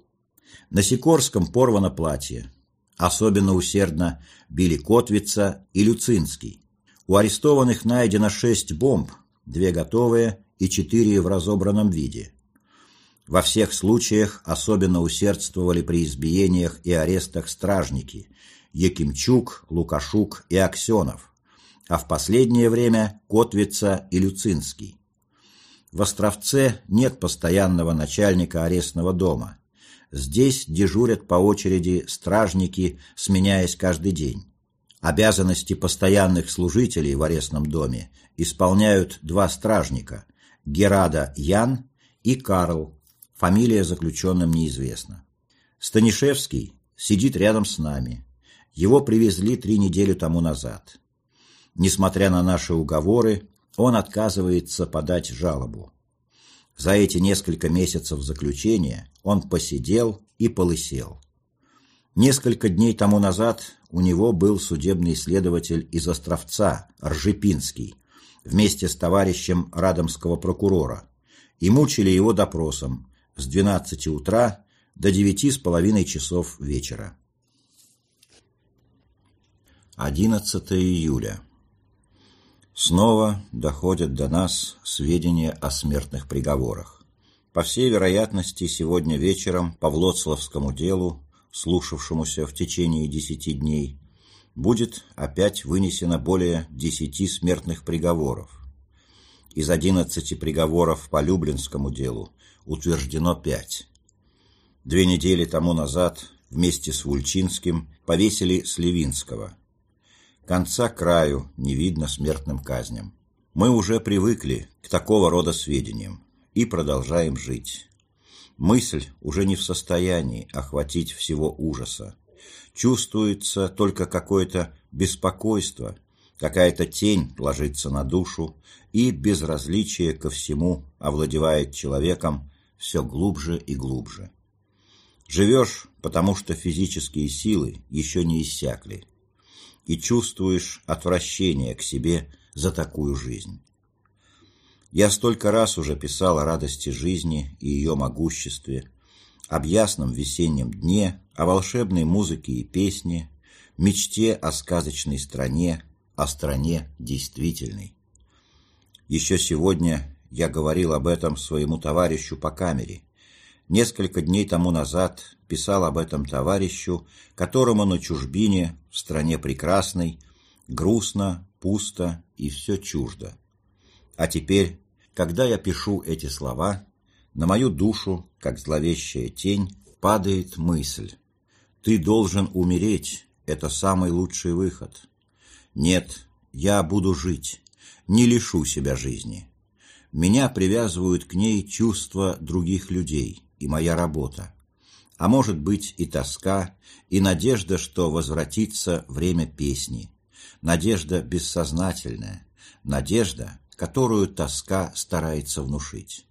На Сикорском порвано платье. Особенно усердно били Котвица и Люцинский. У арестованных найдено шесть бомб, две готовые и четыре в разобранном виде. Во всех случаях особенно усердствовали при избиениях и арестах стражники Якимчук, Лукашук и Аксенов, а в последнее время Котвица и Люцинский. В Островце нет постоянного начальника арестного дома. Здесь дежурят по очереди стражники, сменяясь каждый день. Обязанности постоянных служителей в арестном доме исполняют два стражника – Герада Ян и Карл, фамилия заключенным неизвестна. Станишевский сидит рядом с нами. Его привезли три недели тому назад. Несмотря на наши уговоры, он отказывается подать жалобу. За эти несколько месяцев заключения он посидел и полысел. Несколько дней тому назад у него был судебный следователь из Островца, Ржепинский, вместе с товарищем радомского прокурора, и мучили его допросом с 12 утра до 9 с половиной часов вечера. 11 июля. Снова доходят до нас сведения о смертных приговорах. По всей вероятности, сегодня вечером по Влоцлавскому делу слушавшемуся в течение десяти дней, будет опять вынесено более десяти смертных приговоров. Из одиннадцати приговоров по Люблинскому делу утверждено пять. Две недели тому назад вместе с Вульчинским повесили Сливинского. Конца краю не видно смертным казням. Мы уже привыкли к такого рода сведениям и продолжаем жить. Мысль уже не в состоянии охватить всего ужаса. Чувствуется только какое-то беспокойство, какая-то тень ложится на душу, и безразличие ко всему овладевает человеком все глубже и глубже. Живешь, потому что физические силы еще не иссякли, и чувствуешь отвращение к себе за такую жизнь. Я столько раз уже писал о радости жизни и ее могуществе, об ясном весеннем дне, о волшебной музыке и песне, мечте о сказочной стране, о стране действительной. Еще сегодня я говорил об этом своему товарищу по камере. Несколько дней тому назад писал об этом товарищу, которому на чужбине, в стране прекрасной, грустно, пусто и все чуждо. А теперь, когда я пишу эти слова, на мою душу, как зловещая тень, падает мысль. Ты должен умереть, это самый лучший выход. Нет, я буду жить, не лишу себя жизни. Меня привязывают к ней чувства других людей и моя работа. А может быть и тоска, и надежда, что возвратится время песни. Надежда бессознательная, надежда, которую тоска старается внушить.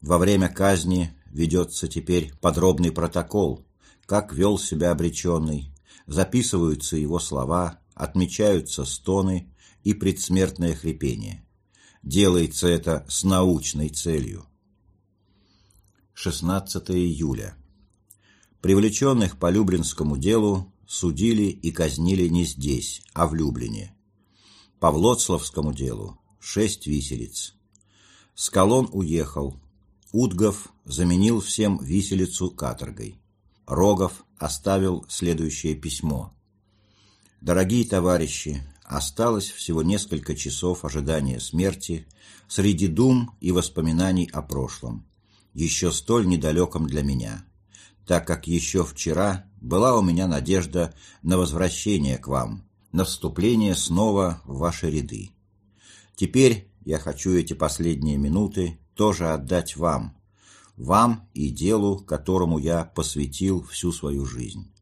Во время казни ведется теперь подробный протокол, как вел себя обреченный, записываются его слова, отмечаются стоны и предсмертное хрипение. Делается это с научной целью. 16 июля. Привлеченных по Люблинскому делу судили и казнили не здесь, а в Люблине. По Влоцлавскому делу шесть виселиц. Скалон уехал. Удгов заменил всем виселицу каторгой. Рогов оставил следующее письмо. «Дорогие товарищи, осталось всего несколько часов ожидания смерти среди дум и воспоминаний о прошлом, еще столь недалеком для меня, так как еще вчера была у меня надежда на возвращение к вам, на вступление снова в ваши ряды. Теперь я хочу эти последние минуты тоже отдать вам, вам и делу, которому я посвятил всю свою жизнь.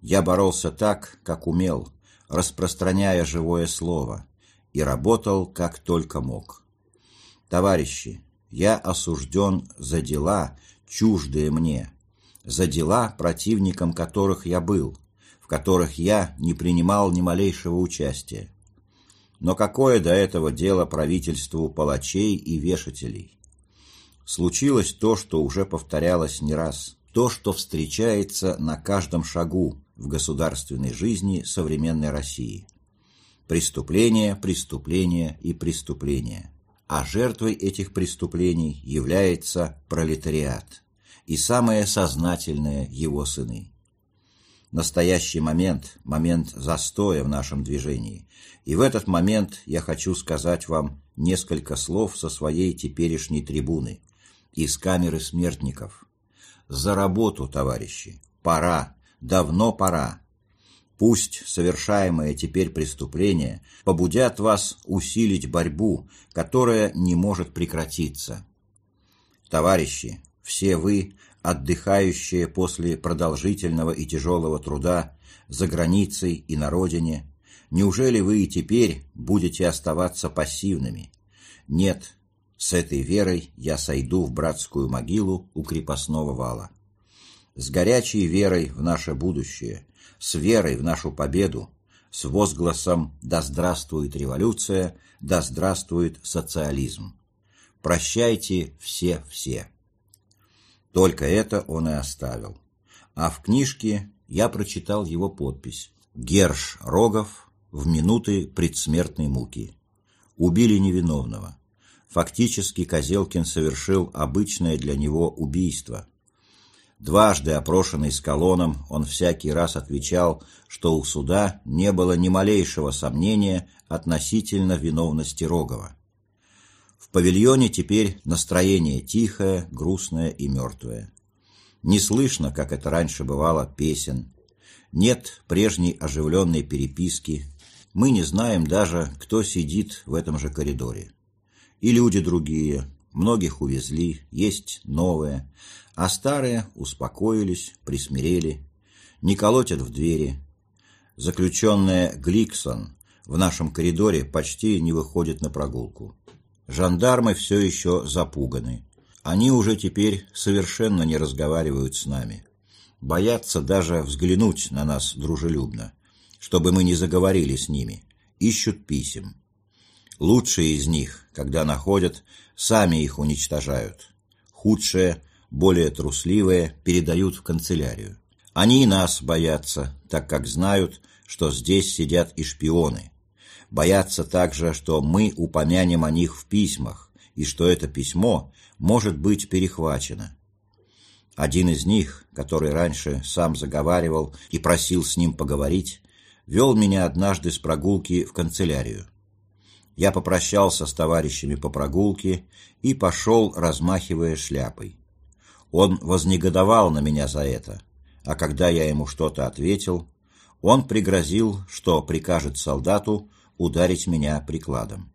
Я боролся так, как умел, распространяя живое слово, и работал, как только мог. Товарищи, я осужден за дела, чуждые мне, за дела, противником которых я был, в которых я не принимал ни малейшего участия. Но какое до этого дело правительству палачей и вешателей? Случилось то, что уже повторялось не раз, то, что встречается на каждом шагу в государственной жизни современной России. Преступление, преступление и преступление. А жертвой этих преступлений является пролетариат и самые сознательные его сыны. Настоящий момент – момент застоя в нашем движении, и в этот момент я хочу сказать вам несколько слов со своей теперешней трибуны, из камеры смертников. За работу, товарищи! Пора! Давно пора! Пусть совершаемые теперь преступления побудят вас усилить борьбу, которая не может прекратиться. Товарищи, все вы, отдыхающие после продолжительного и тяжелого труда за границей и на родине, неужели вы и теперь будете оставаться пассивными? Нет, с этой верой я сойду в братскую могилу у крепостного вала. С горячей верой в наше будущее, с верой в нашу победу, с возгласом «Да здравствует революция! Да здравствует социализм!» Прощайте все-все. Только это он и оставил. А в книжке я прочитал его подпись «Герш Рогов в минуты предсмертной муки». Убили невиновного. Фактически Козелкин совершил обычное для него убийство. Дважды опрошенный с колоном, он всякий раз отвечал, что у суда не было ни малейшего сомнения относительно виновности Рогова. В павильоне теперь настроение тихое, грустное и мертвое. Не слышно, как это раньше бывало, песен. Нет прежней оживленной переписки. Мы не знаем даже, кто сидит в этом же коридоре и люди другие, многих увезли, есть новые, а старые успокоились, присмирели, не колотят в двери. Заключенная Гликсон в нашем коридоре почти не выходит на прогулку. Жандармы все еще запуганы. Они уже теперь совершенно не разговаривают с нами. Боятся даже взглянуть на нас дружелюбно, чтобы мы не заговорили с ними. Ищут писем. Лучшие из них, когда находят, сами их уничтожают. Худшие, более трусливые, передают в канцелярию. Они и нас боятся, так как знают, что здесь сидят и шпионы. Боятся также, что мы упомянем о них в письмах, и что это письмо может быть перехвачено. Один из них, который раньше сам заговаривал и просил с ним поговорить, вел меня однажды с прогулки в канцелярию. Я попрощался с товарищами по прогулке и пошел, размахивая шляпой. Он вознегодовал на меня за это, а когда я ему что-то ответил, он пригрозил, что прикажет солдату ударить меня прикладом.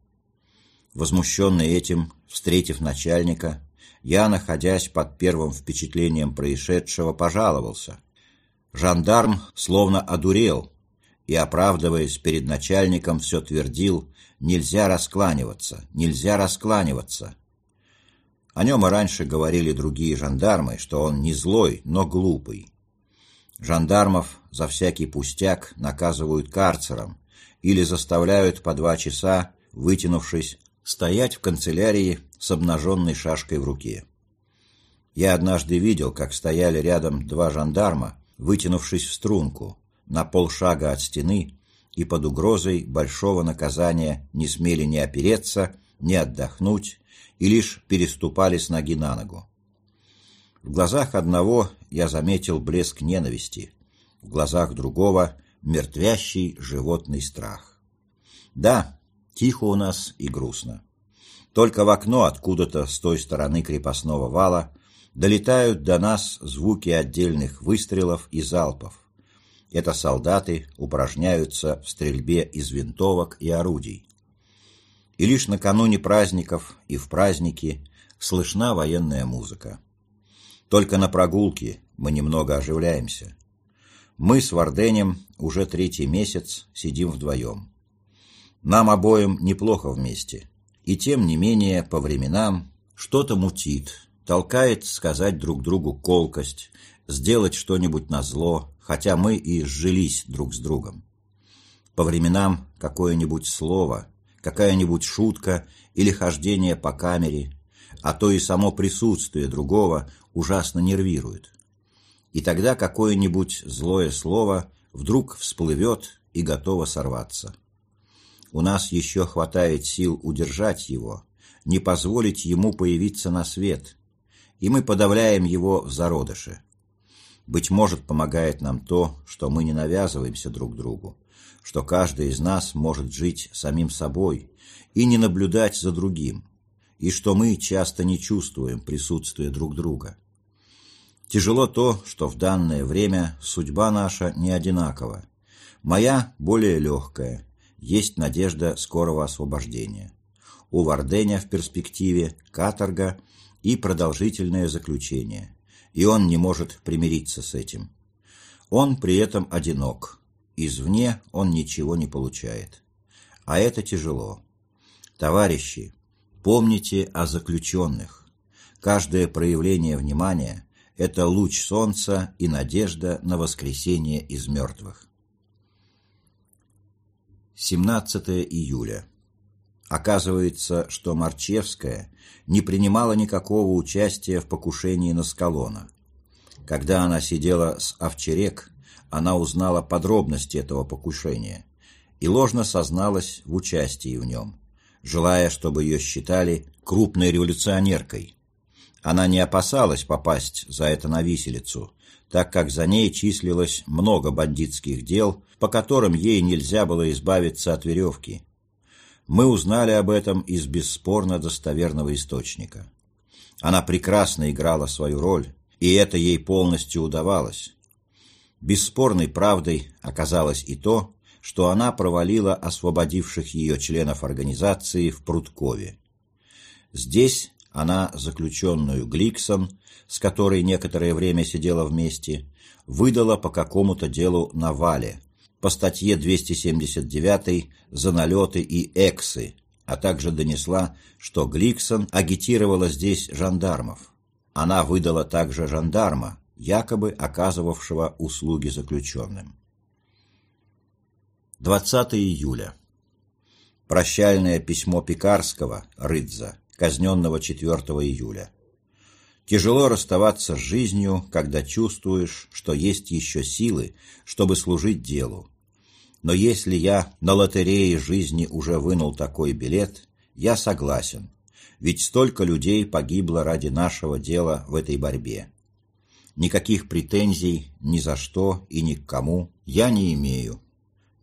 Возмущенный этим, встретив начальника, я, находясь под первым впечатлением происшедшего, пожаловался. Жандарм словно одурел и, оправдываясь перед начальником, все твердил, Нельзя раскланиваться, нельзя раскланиваться. О нем и раньше говорили другие жандармы, что он не злой, но глупый. Жандармов за всякий пустяк наказывают карцером или заставляют по два часа, вытянувшись, стоять в канцелярии с обнаженной шашкой в руке. Я однажды видел, как стояли рядом два жандарма, вытянувшись в струнку, на полшага от стены и под угрозой большого наказания не смели ни опереться, ни отдохнуть, и лишь переступали с ноги на ногу. В глазах одного я заметил блеск ненависти, в глазах другого — мертвящий животный страх. Да, тихо у нас и грустно. Только в окно откуда-то с той стороны крепостного вала долетают до нас звуки отдельных выстрелов и залпов. Это солдаты упражняются в стрельбе из винтовок и орудий. И лишь накануне праздников и в праздники слышна военная музыка. Только на прогулке мы немного оживляемся. Мы с Варденем уже третий месяц сидим вдвоем. Нам обоим неплохо вместе. И тем не менее, по временам, что-то мутит, толкает сказать друг другу колкость, сделать что-нибудь на зло, хотя мы и сжились друг с другом. По временам какое-нибудь слово, какая-нибудь шутка или хождение по камере, а то и само присутствие другого ужасно нервирует. И тогда какое-нибудь злое слово вдруг всплывет и готово сорваться. У нас еще хватает сил удержать его, не позволить ему появиться на свет, и мы подавляем его в зародыше. Быть может, помогает нам то, что мы не навязываемся друг другу, что каждый из нас может жить самим собой и не наблюдать за другим, и что мы часто не чувствуем присутствия друг друга. Тяжело то, что в данное время судьба наша не одинакова. Моя более легкая, есть надежда скорого освобождения. У Варденя в перспективе каторга и продолжительное заключение, и он не может примириться с этим. Он при этом одинок, извне он ничего не получает. А это тяжело. Товарищи, помните о заключенных. Каждое проявление внимания – это луч солнца и надежда на воскресение из мертвых. 17 июля. Оказывается, что Марчевская не принимала никакого участия в покушении на Скалона. Когда она сидела с Овчерек, она узнала подробности этого покушения и ложно созналась в участии в нем желая, чтобы ее считали крупной революционеркой. Она не опасалась попасть за это на виселицу, так как за ней числилось много бандитских дел, по которым ей нельзя было избавиться от веревки. Мы узнали об этом из бесспорно достоверного источника. Она прекрасно играла свою роль, и это ей полностью удавалось. Бесспорной правдой оказалось и то, что она провалила освободивших ее членов организации в Прудкове. Здесь она заключенную Гликсон, с которой некоторое время сидела вместе, выдала по какому-то делу на Вале, по статье 279 за налеты и эксы, а также донесла, что Гликсон агитировала здесь жандармов. Она выдала также жандарма, якобы оказывавшего услуги заключенным. 20 июля. Прощальное письмо Пекарского, Рыдза, казненного 4 июля. Тяжело расставаться с жизнью, когда чувствуешь, что есть еще силы, чтобы служить делу. Но если я на лотерее жизни уже вынул такой билет, я согласен, ведь столько людей погибло ради нашего дела в этой борьбе. Никаких претензий ни за что и ни к кому я не имею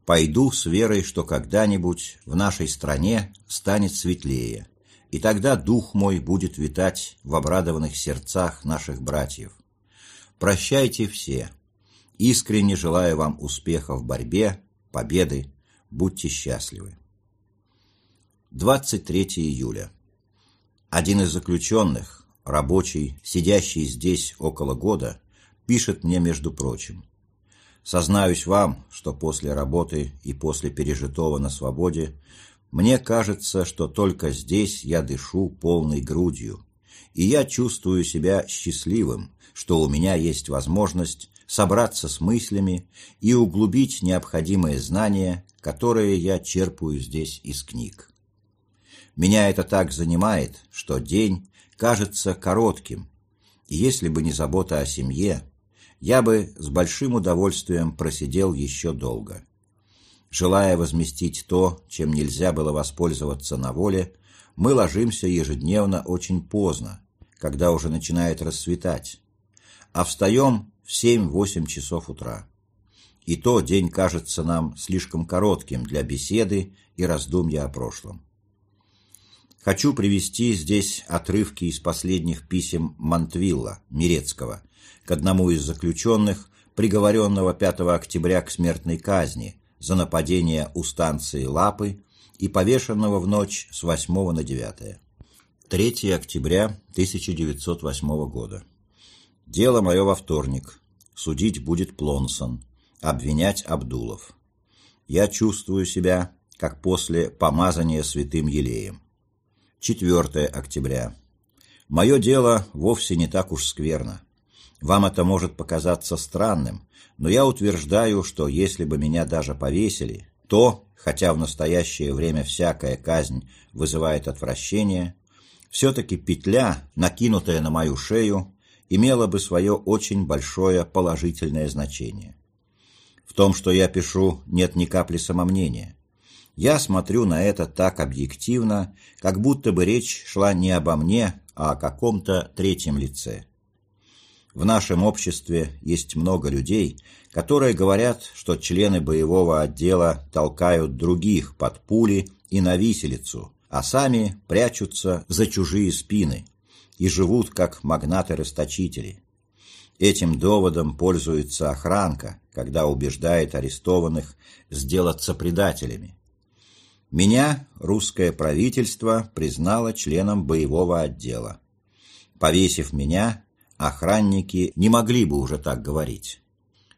пойду с верой, что когда-нибудь в нашей стране станет светлее, и тогда дух мой будет витать в обрадованных сердцах наших братьев. Прощайте все. Искренне желаю вам успеха в борьбе, победы. Будьте счастливы. 23 июля. Один из заключенных, рабочий, сидящий здесь около года, пишет мне, между прочим, Сознаюсь вам, что после работы и после пережитого на свободе мне кажется, что только здесь я дышу полной грудью, и я чувствую себя счастливым, что у меня есть возможность собраться с мыслями и углубить необходимые знания, которые я черпаю здесь из книг. Меня это так занимает, что день кажется коротким, и если бы не забота о семье, я бы с большим удовольствием просидел еще долго. Желая возместить то, чем нельзя было воспользоваться на воле, мы ложимся ежедневно очень поздно, когда уже начинает рассветать, а встаем в 7-8 часов утра. И то день кажется нам слишком коротким для беседы и раздумья о прошлом. Хочу привести здесь отрывки из последних писем Монтвилла, Мирецкого, к одному из заключенных, приговоренного 5 октября к смертной казни за нападение у станции Лапы и повешенного в ночь с 8 на 9. 3 октября 1908 года. Дело мое во вторник. Судить будет Плонсон. Обвинять Абдулов. Я чувствую себя, как после помазания святым елеем. 4 октября. Мое дело вовсе не так уж скверно. Вам это может показаться странным, но я утверждаю, что если бы меня даже повесили, то, хотя в настоящее время всякая казнь вызывает отвращение, все-таки петля, накинутая на мою шею, имела бы свое очень большое положительное значение. В том, что я пишу, нет ни капли самомнения. Я смотрю на это так объективно, как будто бы речь шла не обо мне, а о каком-то третьем лице. В нашем обществе есть много людей, которые говорят, что члены боевого отдела толкают других под пули и на виселицу, а сами прячутся за чужие спины и живут как магнаты-расточители. Этим доводом пользуется охранка, когда убеждает арестованных сделаться предателями. Меня русское правительство признало членом боевого отдела. Повесив меня, охранники не могли бы уже так говорить.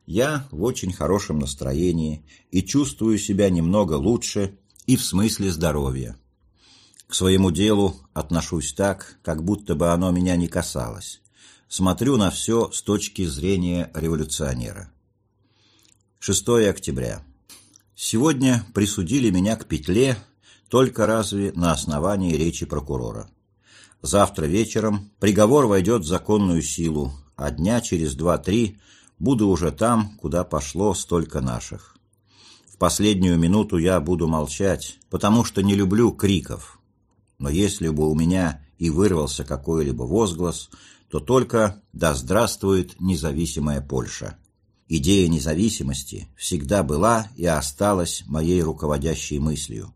Я в очень хорошем настроении и чувствую себя немного лучше и в смысле здоровья. К своему делу отношусь так, как будто бы оно меня не касалось. Смотрю на все с точки зрения революционера. 6 октября. Сегодня присудили меня к петле только разве на основании речи прокурора. Завтра вечером приговор войдет в законную силу, а дня через два-три буду уже там, куда пошло столько наших. В последнюю минуту я буду молчать, потому что не люблю криков. Но если бы у меня и вырвался какой-либо возглас, то только «Да здравствует независимая Польша!» Идея независимости всегда была и осталась моей руководящей мыслью.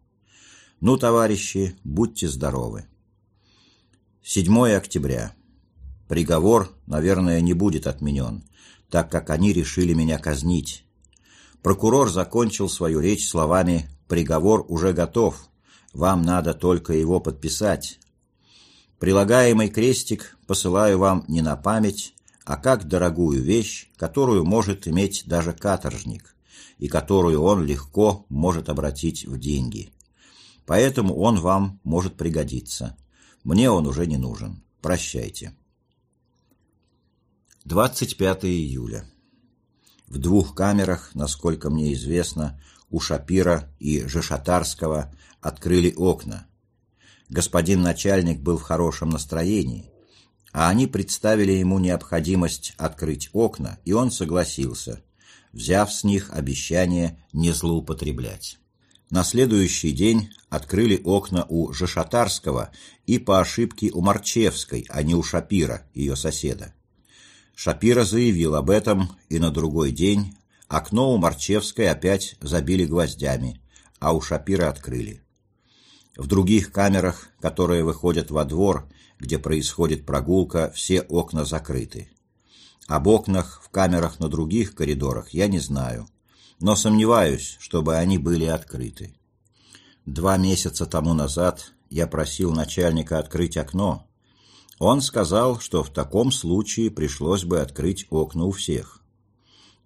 Ну, товарищи, будьте здоровы. 7 октября. Приговор, наверное, не будет отменен, так как они решили меня казнить. Прокурор закончил свою речь словами «Приговор уже готов, вам надо только его подписать». Прилагаемый крестик посылаю вам не на память, а как дорогую вещь, которую может иметь даже каторжник, и которую он легко может обратить в деньги. Поэтому он вам может пригодиться. Мне он уже не нужен. Прощайте. 25 июля. В двух камерах, насколько мне известно, у Шапира и Жешатарского открыли окна. Господин начальник был в хорошем настроении, а они представили ему необходимость открыть окна, и он согласился, взяв с них обещание не злоупотреблять. На следующий день открыли окна у Жешатарского и по ошибке у Марчевской, а не у Шапира, ее соседа. Шапира заявил об этом, и на другой день окно у Марчевской опять забили гвоздями, а у Шапира открыли. В других камерах, которые выходят во двор, где происходит прогулка, все окна закрыты. Об окнах в камерах на других коридорах я не знаю, но сомневаюсь, чтобы они были открыты. Два месяца тому назад я просил начальника открыть окно. Он сказал, что в таком случае пришлось бы открыть окна у всех.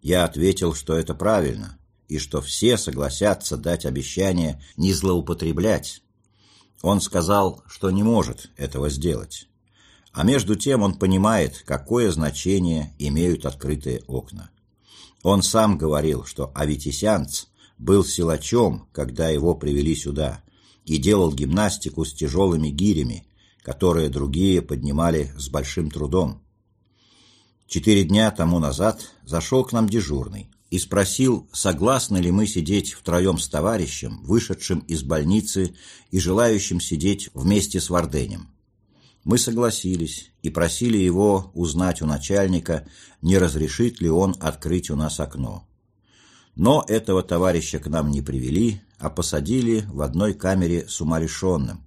Я ответил, что это правильно, и что все согласятся дать обещание не злоупотреблять, он сказал, что не может этого сделать. А между тем он понимает, какое значение имеют открытые окна. Он сам говорил, что Аветисянц был силачом, когда его привели сюда, и делал гимнастику с тяжелыми гирями, которые другие поднимали с большим трудом. Четыре дня тому назад зашел к нам дежурный и спросил, согласны ли мы сидеть втроем с товарищем, вышедшим из больницы и желающим сидеть вместе с Варденем. Мы согласились и просили его узнать у начальника, не разрешит ли он открыть у нас окно. Но этого товарища к нам не привели, а посадили в одной камере с умалишенным,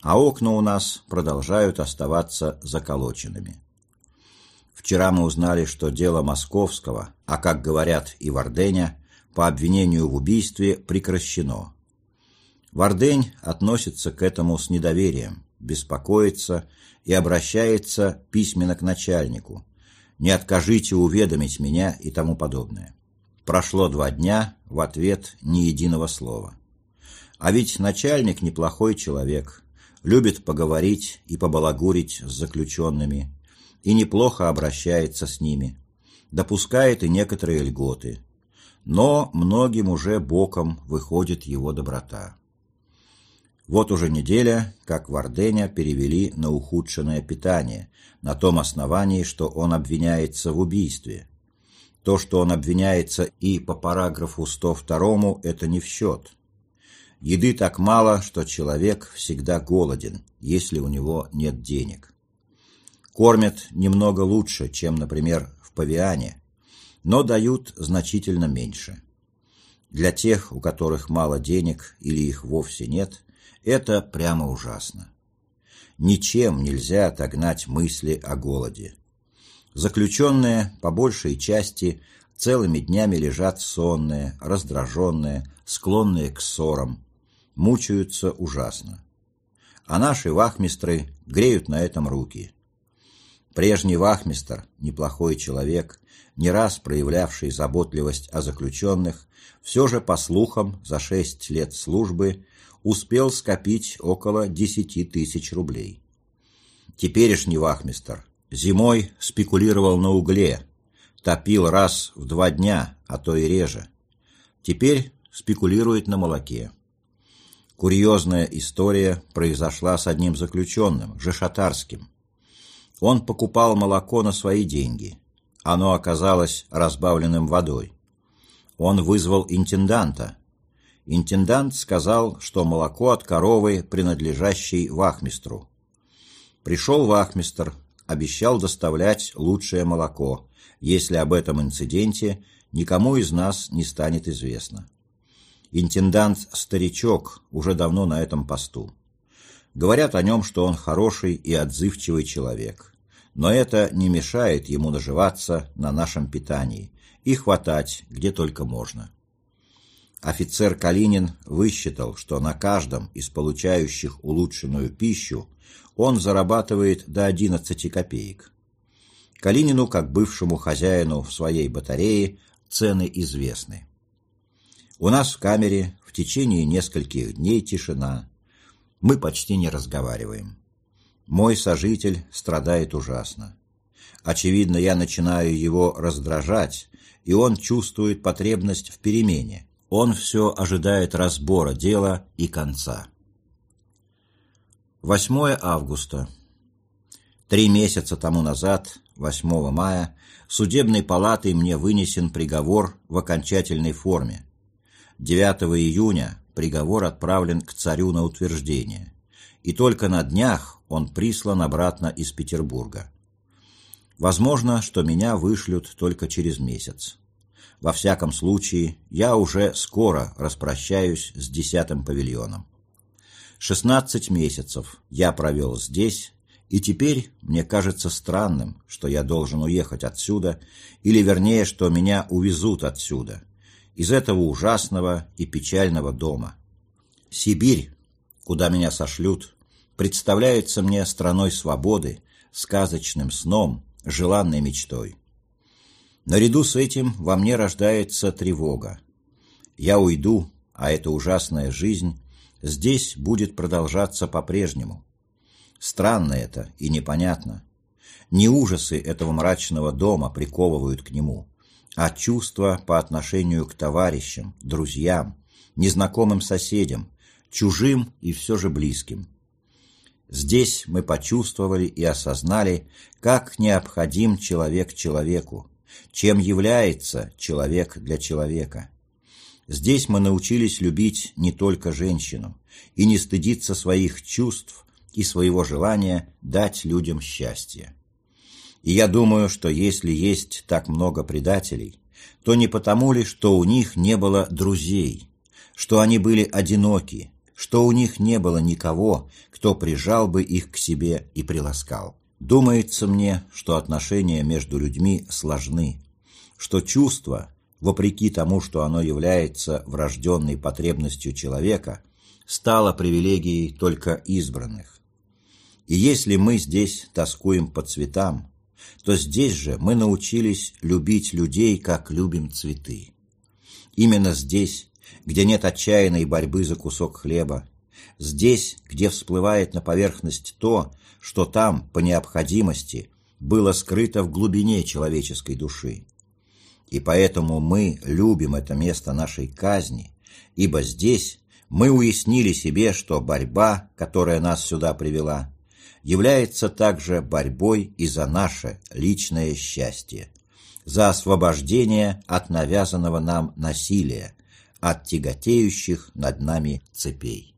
а окна у нас продолжают оставаться заколоченными. Вчера мы узнали, что дело Московского, а как говорят и Варденя, по обвинению в убийстве прекращено. Вардень относится к этому с недоверием, беспокоится и обращается письменно к начальнику. «Не откажите уведомить меня» и тому подобное. Прошло два дня, в ответ ни единого слова. А ведь начальник неплохой человек, любит поговорить и побалагурить с заключенными, и неплохо обращается с ними, допускает и некоторые льготы, но многим уже боком выходит его доброта. Вот уже неделя, как Варденя перевели на ухудшенное питание, на том основании, что он обвиняется в убийстве. То, что он обвиняется и по параграфу 102, это не в счет. Еды так мало, что человек всегда голоден, если у него нет денег. Кормят немного лучше, чем, например, в павиане, но дают значительно меньше. Для тех, у которых мало денег или их вовсе нет, это прямо ужасно. Ничем нельзя отогнать мысли о голоде. Заключенные, по большей части, целыми днями лежат сонные, раздраженные, склонные к ссорам, мучаются ужасно. А наши вахмистры греют на этом руки. Прежний вахмистр, неплохой человек, не раз проявлявший заботливость о заключенных, все же, по слухам, за шесть лет службы успел скопить около десяти тысяч рублей. Теперешний вахмистр зимой спекулировал на угле, топил раз в два дня, а то и реже. Теперь спекулирует на молоке. Курьезная история произошла с одним заключенным, Жешатарским. Он покупал молоко на свои деньги. Оно оказалось разбавленным водой. Он вызвал интенданта. Интендант сказал, что молоко от коровы, принадлежащей вахмистру. Пришел вахмистр, обещал доставлять лучшее молоко, если об этом инциденте никому из нас не станет известно. Интендант-старичок уже давно на этом посту. Говорят о нем, что он хороший и отзывчивый человек. Но это не мешает ему наживаться на нашем питании и хватать, где только можно. Офицер Калинин высчитал, что на каждом из получающих улучшенную пищу он зарабатывает до 11 копеек. Калинину, как бывшему хозяину в своей батарее, цены известны. У нас в камере в течение нескольких дней тишина. Мы почти не разговариваем. Мой сожитель страдает ужасно. Очевидно, я начинаю его раздражать, и он чувствует потребность в перемене. Он все ожидает разбора дела и конца. 8 августа. Три месяца тому назад, 8 мая, судебной палатой мне вынесен приговор в окончательной форме. 9 июня приговор отправлен к царю на утверждение, и только на днях он прислан обратно из Петербурга. Возможно, что меня вышлют только через месяц. Во всяком случае, я уже скоро распрощаюсь с десятым павильоном. Шестнадцать месяцев я провел здесь, и теперь мне кажется странным, что я должен уехать отсюда, или вернее, что меня увезут отсюда, из этого ужасного и печального дома. Сибирь, куда меня сошлют, представляется мне страной свободы, сказочным сном, желанной мечтой. Наряду с этим во мне рождается тревога. Я уйду, а эта ужасная жизнь здесь будет продолжаться по-прежнему. Странно это и непонятно. Не ужасы этого мрачного дома приковывают к нему, а чувства по отношению к товарищам, друзьям, незнакомым соседям, чужим и все же близким. Здесь мы почувствовали и осознали, как необходим человек человеку, чем является человек для человека. Здесь мы научились любить не только женщину и не стыдиться своих чувств и своего желания дать людям счастье. И я думаю, что если есть так много предателей, то не потому ли, что у них не было друзей, что они были одиноки, что у них не было никого, кто прижал бы их к себе и приласкал. Думается мне, что отношения между людьми сложны, что чувство, вопреки тому, что оно является врожденной потребностью человека, стало привилегией только избранных. И если мы здесь тоскуем по цветам, то здесь же мы научились любить людей, как любим цветы. Именно здесь, где нет отчаянной борьбы за кусок хлеба, здесь, где всплывает на поверхность то, что там, по необходимости, было скрыто в глубине человеческой души. И поэтому мы любим это место нашей казни, ибо здесь мы уяснили себе, что борьба, которая нас сюда привела, является также борьбой и за наше личное счастье, за освобождение от навязанного нам насилия, от тяготеющих над нами цепей.